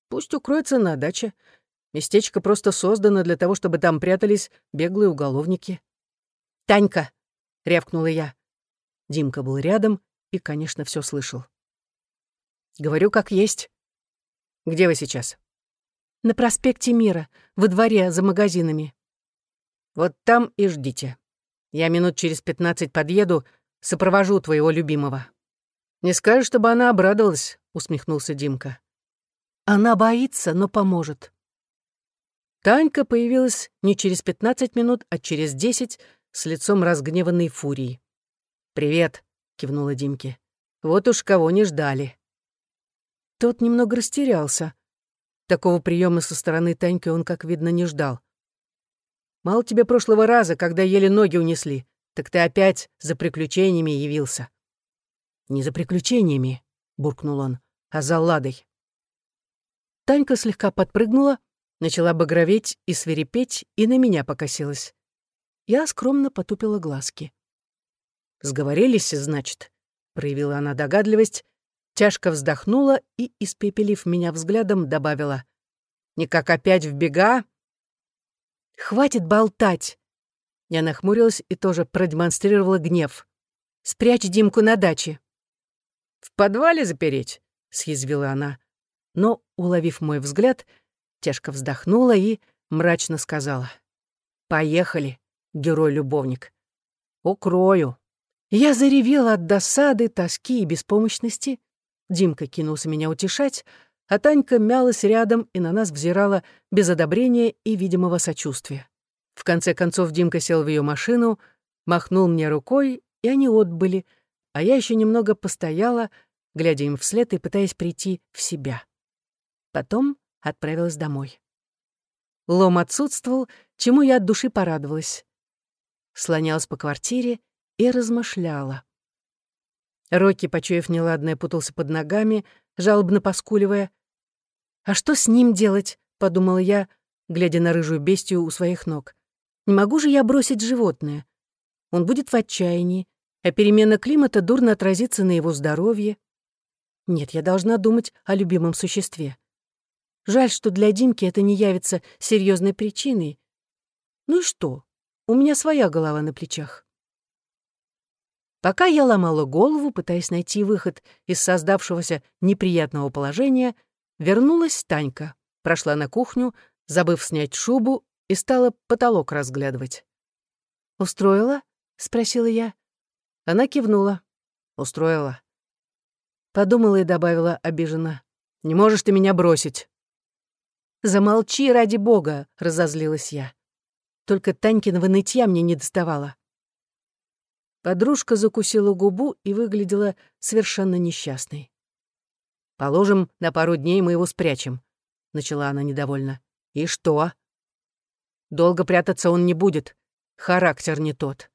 Пусть укроется на даче. Местечко просто создано для того, чтобы там прятались беглые уголовники. «Танька!» — рявкнула я. Димка был рядом и, конечно, все слышал. «Говорю, как есть. Где вы сейчас?» «На проспекте Мира, во дворе, за магазинами». «Вот там и ждите. Я минут через пятнадцать подъеду, сопровожу твоего любимого». «Не скажешь, чтобы она обрадовалась», — усмехнулся Димка. «Она боится, но поможет». Танька появилась не через пятнадцать минут, а через десять с лицом разгневанной фурии. «Привет», — кивнула Димке. «Вот уж кого не ждали». Тот немного растерялся. Такого приема со стороны Таньки он, как видно, не ждал. «Мало тебе прошлого раза, когда еле ноги унесли, так ты опять за приключениями явился». «Не за приключениями», — буркнул он, — «а за ладой». Танька слегка подпрыгнула, начала багроветь и свирепеть, и на меня покосилась. Я скромно потупила глазки. «Сговорились, значит?» — проявила она догадливость, тяжко вздохнула и, испепелив меня взглядом, добавила. «Никак опять в бега?» «Хватит болтать!» Я нахмурилась и тоже продемонстрировала гнев. «Спрячь Димку на даче!» «В подвале запереть?» — съязвила она. Но, уловив мой взгляд, тяжко вздохнула и мрачно сказала. «Поехали, герой-любовник. Укрою». Я заревела от досады, тоски и беспомощности. Димка кинулся меня утешать, а Танька мялась рядом и на нас взирала без одобрения и видимого сочувствия. В конце концов Димка сел в ее машину, махнул мне рукой, и они отбыли — а я еще немного постояла, глядя им вслед и пытаясь прийти в себя. Потом отправилась домой. Лом отсутствовал, чему я от души порадовалась. Слонялась по квартире и размышляла. Рокки, почуяв неладное, путался под ногами, жалобно поскуливая. «А что с ним делать?» — подумала я, глядя на рыжую бестию у своих ног. «Не могу же я бросить животное. Он будет в отчаянии, а перемена климата дурно отразится на его здоровье. Нет, я должна думать о любимом существе. Жаль, что для Димки это не явится серьезной причиной. Ну и что? У меня своя голова на плечах. Пока я ломала голову, пытаясь найти выход из создавшегося неприятного положения, вернулась Танька, прошла на кухню, забыв снять шубу, и стала потолок разглядывать. «Устроила?» — спросила я. Она кивнула. Устроила. Подумала и добавила обиженно. «Не можешь ты меня бросить». «Замолчи, ради бога!» — разозлилась я. Только Танькиного нытья мне не доставало. Подружка закусила губу и выглядела совершенно несчастной. «Положим, на пару дней мы его спрячем», — начала она недовольно. «И что?» «Долго прятаться он не будет. Характер не тот.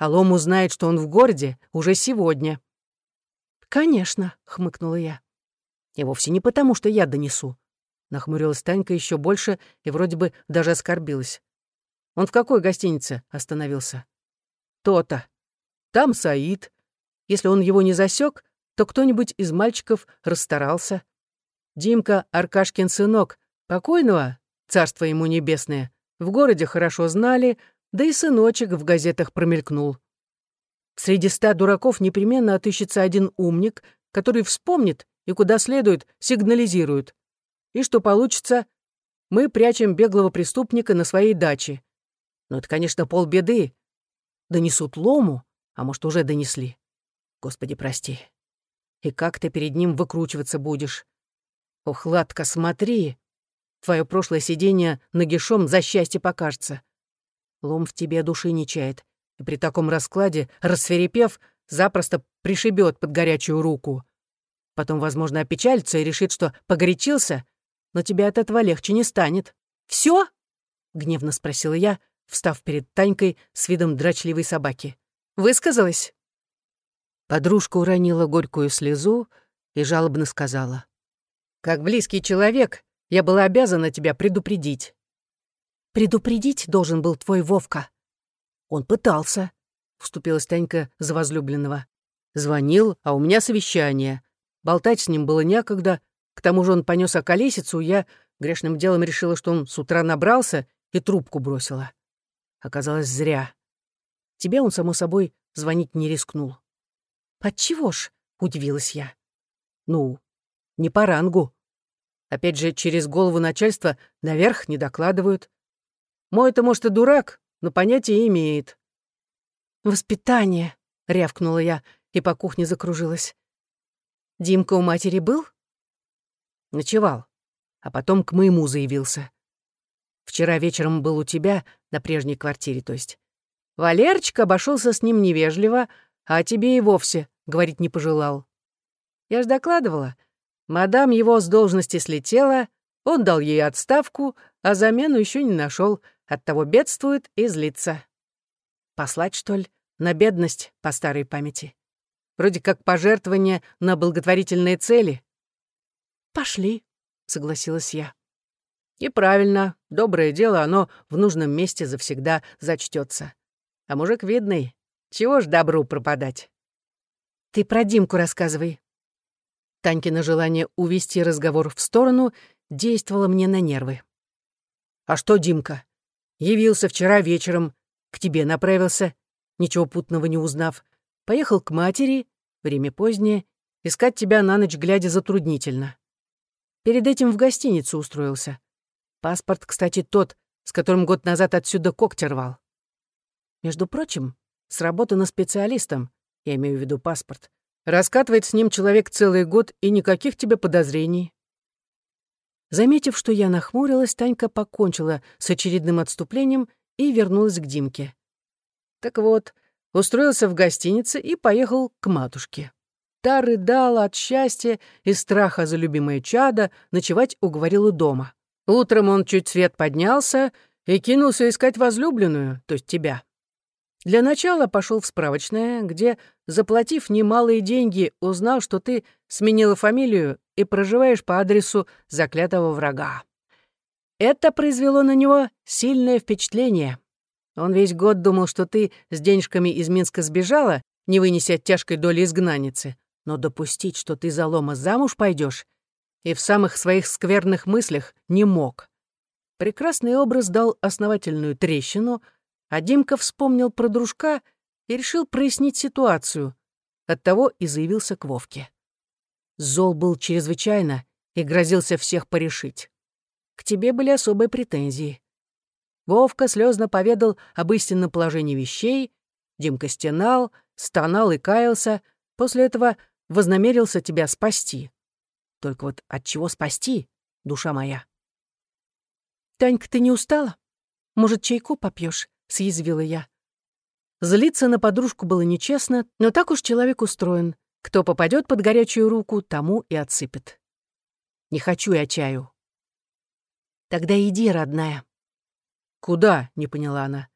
Алом узнает, что он в городе уже сегодня». «Конечно», — хмыкнула я. «И вовсе не потому, что я донесу». Нахмурилась Танька еще больше и вроде бы даже оскорбилась. Он в какой гостинице остановился? То-то. Там Саид. Если он его не засек, то кто-нибудь из мальчиков расстарался. Димка, Аркашкин сынок, покойного, царство ему небесное, в городе хорошо знали, да и сыночек в газетах промелькнул. Среди ста дураков непременно отыщется один умник, который вспомнит и куда следует сигнализирует. И что получится? Мы прячем беглого преступника на своей даче. Но это, конечно, полбеды. Донесут лому, а может, уже донесли. Господи, прости. И как ты перед ним выкручиваться будешь? Ох, Ладка, смотри. Твое прошлое сидение нагишом за счастье покажется. Лом в тебе души не чает, и при таком раскладе, рассверепев, запросто пришибет под горячую руку. Потом, возможно, опечалится и решит, что погорячился, но тебе от этого легче не станет. Все? гневно спросила я, встав перед Танькой с видом драчливой собаки. «Высказалась?» Подружка уронила горькую слезу и жалобно сказала. «Как близкий человек, я была обязана тебя предупредить». «Предупредить должен был твой Вовка». «Он пытался», — вступилась Танька за возлюбленного. «Звонил, а у меня совещание. Болтать с ним было некогда. К тому же он понес околесицу, я грешным делом решила, что он с утра набрался и трубку бросила. Оказалось, зря. Тебе он, само собой, звонить не рискнул. «Отчего ж?» — удивилась я. «Ну, не по рангу. Опять же, через голову начальства наверх не докладывают. Мой-то, может, и дурак, но понятие имеет». «Воспитание», — рявкнула я и по кухне закружилась. «Димка у матери был?» «Ночевал, а потом к моему заявился. Вчера вечером был у тебя, на прежней квартире, то есть. Валерчик обошелся с ним невежливо, а тебе и вовсе говорить не пожелал. Я ж докладывала. Мадам его с должности слетела, он дал ей отставку, а замену еще не нашел, оттого бедствует и злится. Послать, что ли, на бедность по старой памяти? Вроде как пожертвование на благотворительные цели. «Пошли», — согласилась я. И правильно, доброе дело, оно в нужном месте завсегда зачтется. А мужик видный, чего ж добру пропадать? Ты про Димку рассказывай. Танькино желание увести разговор в сторону действовало мне на нервы. А что, Димка? Явился вчера вечером, к тебе направился, ничего путного не узнав. Поехал к матери, время позднее, искать тебя на ночь глядя затруднительно. Перед этим в гостиницу устроился. Паспорт, кстати, тот, с которым год назад отсюда когти рвал. Между прочим, сработано специалистом, я имею в виду паспорт. Раскатывает с ним человек целый год, и никаких тебе подозрений. Заметив, что я нахмурилась, Танька покончила с очередным отступлением и вернулась к Димке. Так вот, устроился в гостинице и поехал к матушке. Та рыдала от счастья и страха за любимое чадо, ночевать уговорила дома. Утром он чуть свет поднялся и кинулся искать возлюбленную, то есть тебя. Для начала пошел в справочное, где, заплатив немалые деньги, узнал, что ты сменила фамилию и проживаешь по адресу заклятого врага. Это произвело на него сильное впечатление. Он весь год думал, что ты с денежками из Минска сбежала, не вынеся тяжкой доли изгнанницы, но допустить, что ты за лома замуж пойдешь, и в самых своих скверных мыслях не мог. Прекрасный образ дал основательную трещину, а Димка вспомнил про дружка и решил прояснить ситуацию. Оттого и заявился к Вовке. Зол был чрезвычайно и грозился всех порешить. К тебе были особые претензии. Вовка слезно поведал об истинном положении вещей, Димка стенал, стонал и каялся, после этого вознамерился тебя спасти. Только вот от чего спасти, душа моя? «Танька, ты не устала? Может, чайку попьешь? Съязвила я. Злиться на подружку было нечестно, но так уж человек устроен. Кто попадет под горячую руку, тому и отсыпет. Не хочу я чаю. Тогда иди, родная. Куда? не поняла она.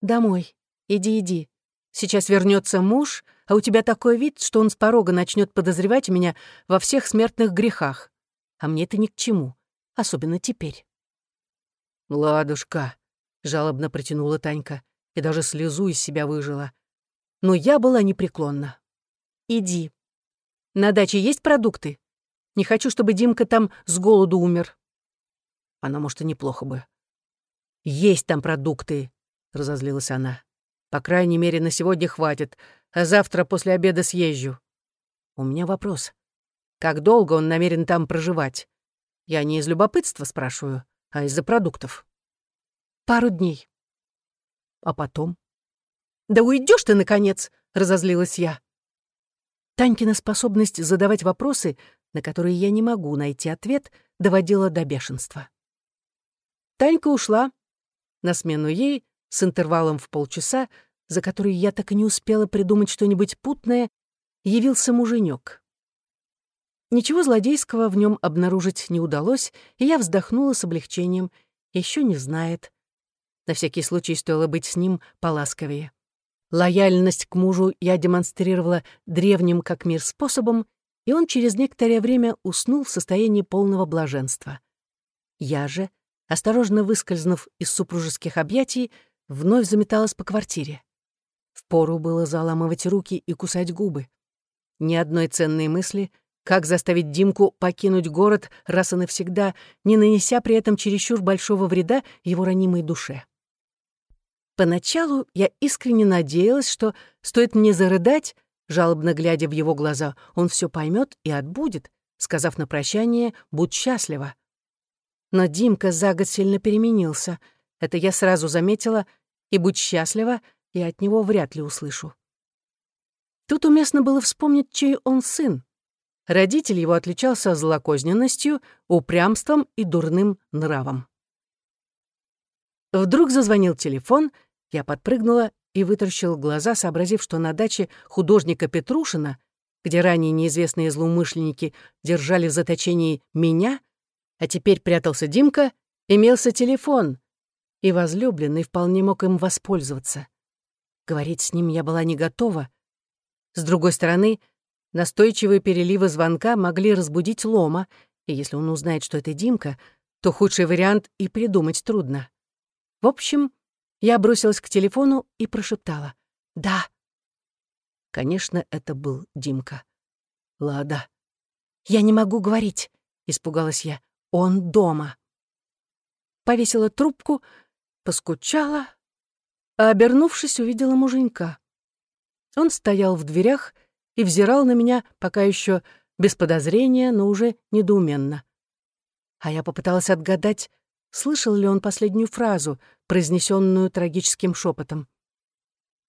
Домой. Иди, иди. Сейчас вернется муж, а у тебя такой вид, что он с порога начнет подозревать меня во всех смертных грехах. А мне это ни к чему, особенно теперь. Ладушка, — жалобно протянула Танька и даже слезу из себя выжила. Но я была непреклонна. «Иди. На даче есть продукты? Не хочу, чтобы Димка там с голоду умер». Она, может, и неплохо бы. «Есть там продукты», — разозлилась она. «По крайней мере, на сегодня хватит, а завтра после обеда съезжу». У меня вопрос. Как долго он намерен там проживать? Я не из любопытства спрашиваю, а из-за продуктов. Пару дней. А потом? Да уйдешь ты, наконец, разозлилась я. Танькина способность задавать вопросы, на которые я не могу найти ответ, доводила до бешенства. Танька ушла. На смену ей, с интервалом в полчаса, за который я так и не успела придумать что-нибудь путное, явился муженек. Ничего злодейского в нем обнаружить не удалось, и я вздохнула с облегчением. Еще не знает. На всякий случай стоило быть с ним поласковее. Лояльность к мужу я демонстрировала древним как мир способом, и он через некоторое время уснул в состоянии полного блаженства. Я же, осторожно выскользнув из супружеских объятий, вновь заметалась по квартире. Впору было заламывать руки и кусать губы. Ни одной ценной мысли, как заставить Димку покинуть город раз и навсегда, не нанеся при этом чересчур большого вреда его ранимой душе. Поначалу я искренне надеялась, что стоит мне зарыдать, жалобно глядя в его глаза, он все поймет и отбудет, сказав на прощание «будь счастлива». Но Димка за год сильно переменился. Это я сразу заметила, и «будь счастлива» я от него вряд ли услышу. Тут уместно было вспомнить, чей он сын. Родитель его отличался злокозненностью, упрямством и дурным нравом. Вдруг зазвонил телефон, я подпрыгнула и вытаращил глаза, сообразив, что на даче художника Петрушина, где ранее неизвестные злоумышленники держали в заточении меня, а теперь прятался Димка, имелся телефон, и возлюбленный вполне мог им воспользоваться. Говорить с ним я была не готова. С другой стороны, настойчивые переливы звонка могли разбудить Лома, и если он узнает, что это Димка, то худший вариант и придумать трудно. В общем, я бросилась к телефону и прошептала «Да». Конечно, это был Димка. «Лада». «Я не могу говорить», — испугалась я. «Он дома». Повесила трубку, поскучала, а, обернувшись, увидела муженька. Он стоял в дверях и взирал на меня, пока еще без подозрения, но уже недоуменно. А я попыталась отгадать, слышал ли он последнюю фразу, произнесенную трагическим шепотом.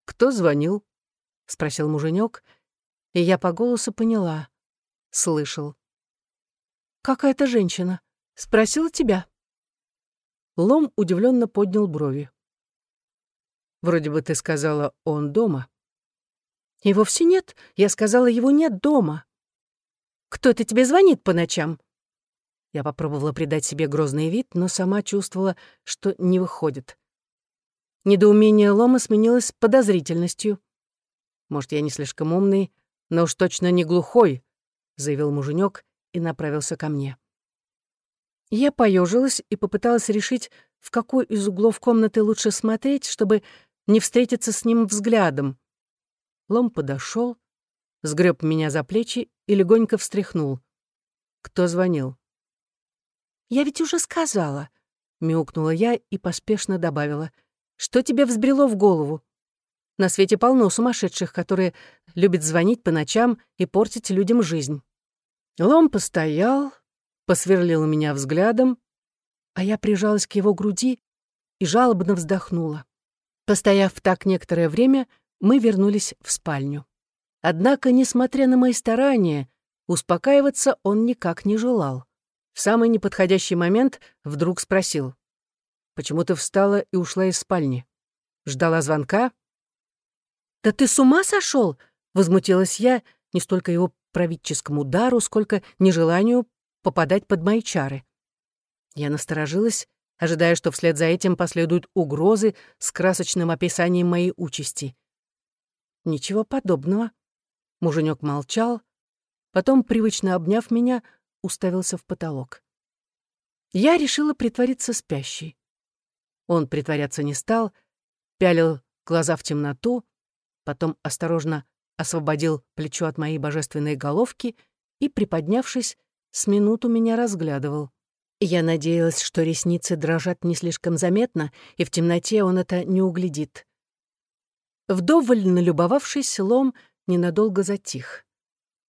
«Кто звонил?» — спросил муженек, и я по голосу поняла. Слышал. «Какая-то женщина. Спросила тебя». Лом удивленно поднял брови. «Вроде бы ты сказала, он дома». «И вовсе нет. Я сказала, его нет дома». «Кто это тебе звонит по ночам?» Я попробовала придать себе грозный вид, но сама чувствовала, что не выходит. Недоумение Лома сменилось подозрительностью. «Может, я не слишком умный, но уж точно не глухой», — заявил муженек и направился ко мне. Я поежилась и попыталась решить, в какой из углов комнаты лучше смотреть, чтобы не встретиться с ним взглядом. Лом подошел, сгреб меня за плечи и легонько встряхнул. Кто звонил? «Я ведь уже сказала», — мяукнула я и поспешно добавила. «Что тебе взбрело в голову? На свете полно сумасшедших, которые любят звонить по ночам и портить людям жизнь». Лом постоял, посверлил меня взглядом, а я прижалась к его груди и жалобно вздохнула. Постояв так некоторое время, мы вернулись в спальню. Однако, несмотря на мои старания, успокаиваться он никак не желал. В самый неподходящий момент вдруг спросил. «Почему ты встала и ушла из спальни? Ждала звонка?» «Да ты с ума сошел? возмутилась я не столько его правительскому дару, сколько нежеланию попадать под мои чары. Я насторожилась, ожидая, что вслед за этим последуют угрозы с красочным описанием моей участи. Ничего подобного. Муженек молчал, потом, привычно обняв меня, уставился в потолок. Я решила притвориться спящей. Он притворяться не стал, пялил глаза в темноту, потом осторожно освободил плечо от моей божественной головки и, приподнявшись, с минуту меня разглядывал. Я надеялась, что ресницы дрожат не слишком заметно, и в темноте он это не углядит. Вдоволь налюбовавшись, лом ненадолго затих.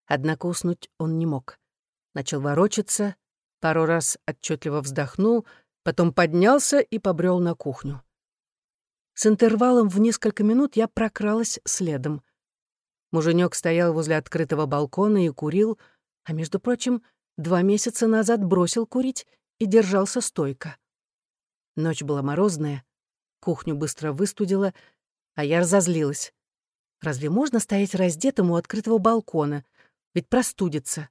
Однако уснуть он не мог. Начал ворочаться, пару раз отчетливо вздохнул, потом поднялся и побрел на кухню. С интервалом в несколько минут я прокралась следом. Муженек стоял возле открытого балкона и курил, а, между прочим, два месяца назад бросил курить и держался стойко. Ночь была морозная, кухню быстро выстудила, а я разозлилась. Разве можно стоять раздетым у открытого балкона? Ведь простудится.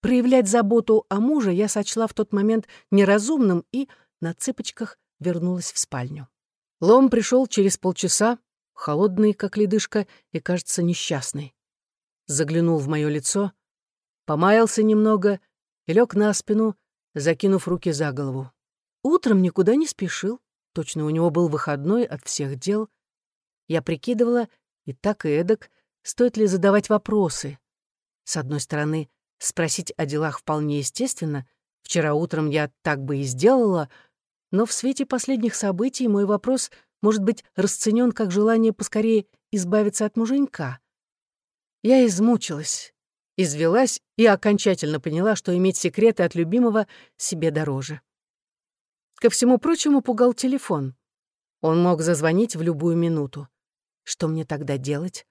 Проявлять заботу о муже я сочла в тот момент неразумным и на цыпочках вернулась в спальню. Лом пришел через полчаса, холодный, как ледышка, и, кажется, несчастный. Заглянул в мое лицо, помаялся немного и лег на спину, закинув руки за голову. Утром никуда не спешил, точно у него был выходной от всех дел. Я прикидывала, и так и эдак, стоит ли задавать вопросы. С одной стороны, спросить о делах вполне естественно. Вчера утром я так бы и сделала, но в свете последних событий мой вопрос может быть расценен как желание поскорее избавиться от муженька. Я измучилась, извелась и окончательно поняла, что иметь секреты от любимого себе дороже. Ко всему прочему пугал телефон. Он мог зазвонить в любую минуту. Что мне тогда делать?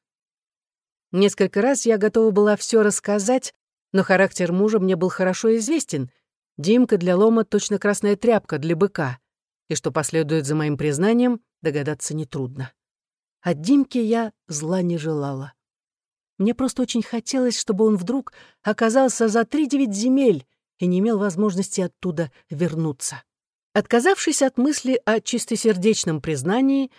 Несколько раз я готова была все рассказать, но характер мужа мне был хорошо известен. Димка для лома точно красная тряпка для быка. И что последует за моим признанием, догадаться нетрудно. От Димки я зла не желала. Мне просто очень хотелось, чтобы он вдруг оказался за три-девять земель и не имел возможности оттуда вернуться. Отказавшись от мысли о чистосердечном признании,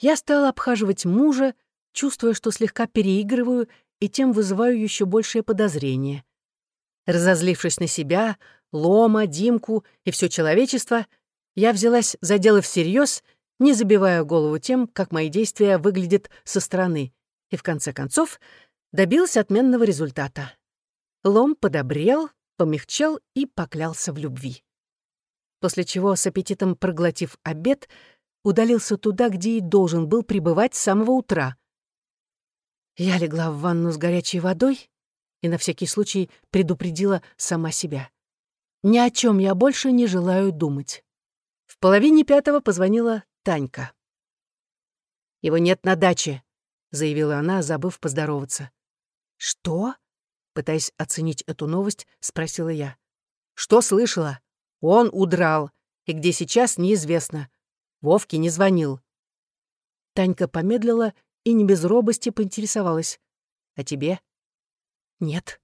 я стала обхаживать мужа, чувствуя, что слегка переигрываю и тем вызываю еще большее подозрение. Разозлившись на себя, Лома, Димку и все человечество, я взялась за дело всерьез, не забивая голову тем, как мои действия выглядят со стороны, и в конце концов добился отменного результата. Лом подобрел, помягчал и поклялся в любви. После чего, с аппетитом проглотив обед, удалился туда, где и должен был пребывать с самого утра. Я легла в ванну с горячей водой и на всякий случай предупредила сама себя. Ни о чем я больше не желаю думать. В половине пятого позвонила Танька. «Его нет на даче», — заявила она, забыв поздороваться. «Что?» — пытаясь оценить эту новость, спросила я. «Что слышала? Он удрал, и где сейчас, неизвестно. Вовке не звонил». Танька помедлила и не без робости поинтересовалась. «А тебе?» «Нет».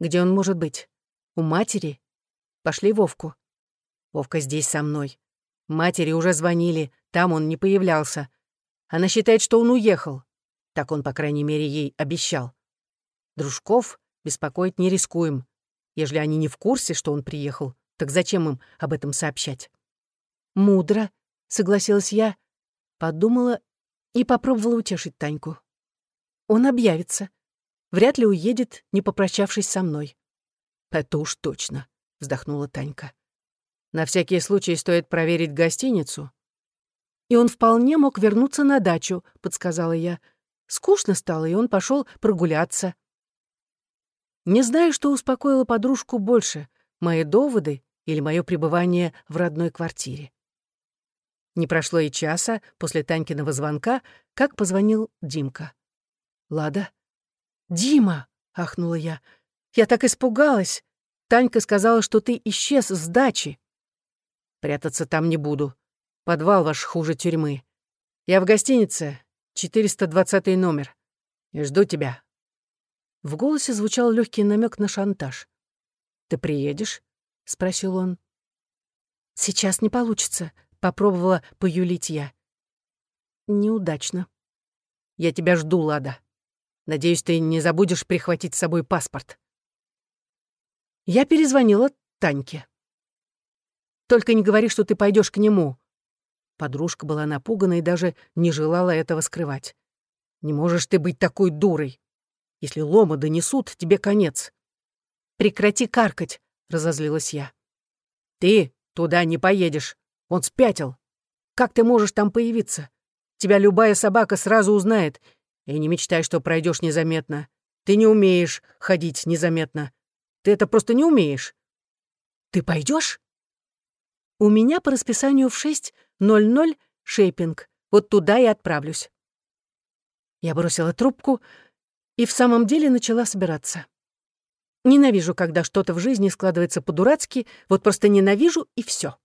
«Где он может быть? У матери? Пошли Вовку». «Вовка здесь со мной. Матери уже звонили, там он не появлялся. Она считает, что он уехал. Так он, по крайней мере, ей обещал. Дружков беспокоить не рискуем. Ежели они не в курсе, что он приехал, так зачем им об этом сообщать? Мудро, согласилась я, подумала и попробовала утешить Таньку. Он объявится. Вряд ли уедет, не попрощавшись со мной. Это уж точно, вздохнула Танька. На всякий случай стоит проверить гостиницу. И он вполне мог вернуться на дачу, подсказала я. Скучно стало, и он пошел прогуляться. Не знаю, что успокоило подружку больше, мои доводы или мое пребывание в родной квартире. Не прошло и часа после Танькиного звонка, как позвонил Димка. «Лада?» «Дима!» — ахнула я. «Я так испугалась! Танька сказала, что ты исчез с дачи!» «Прятаться там не буду. Подвал ваш хуже тюрьмы. Я в гостинице, 420 номер. И жду тебя. В голосе звучал легкий намек на шантаж. «Ты приедешь?» — спросил он. «Сейчас не получится», — попробовала поюлить я. «Неудачно». «Я тебя жду, Лада. Надеюсь, ты не забудешь прихватить с собой паспорт». Я перезвонила Таньке. «Только не говори, что ты пойдешь к нему». Подружка была напугана и даже не желала этого скрывать. «Не можешь ты быть такой дурой. Если лома донесут, тебе конец». «Прекрати каркать», — разозлилась я. «Ты туда не поедешь. Он спятил. Как ты можешь там появиться? Тебя любая собака сразу узнает. И не мечтай, что пройдешь незаметно. Ты не умеешь ходить незаметно. Ты это просто не умеешь. Ты пойдешь? У меня по расписанию в 6.00 шейпинг. Вот туда и отправлюсь. Я бросила трубку и в самом деле начала собираться. Ненавижу, когда что-то в жизни складывается по-дурацки, вот просто ненавижу и все.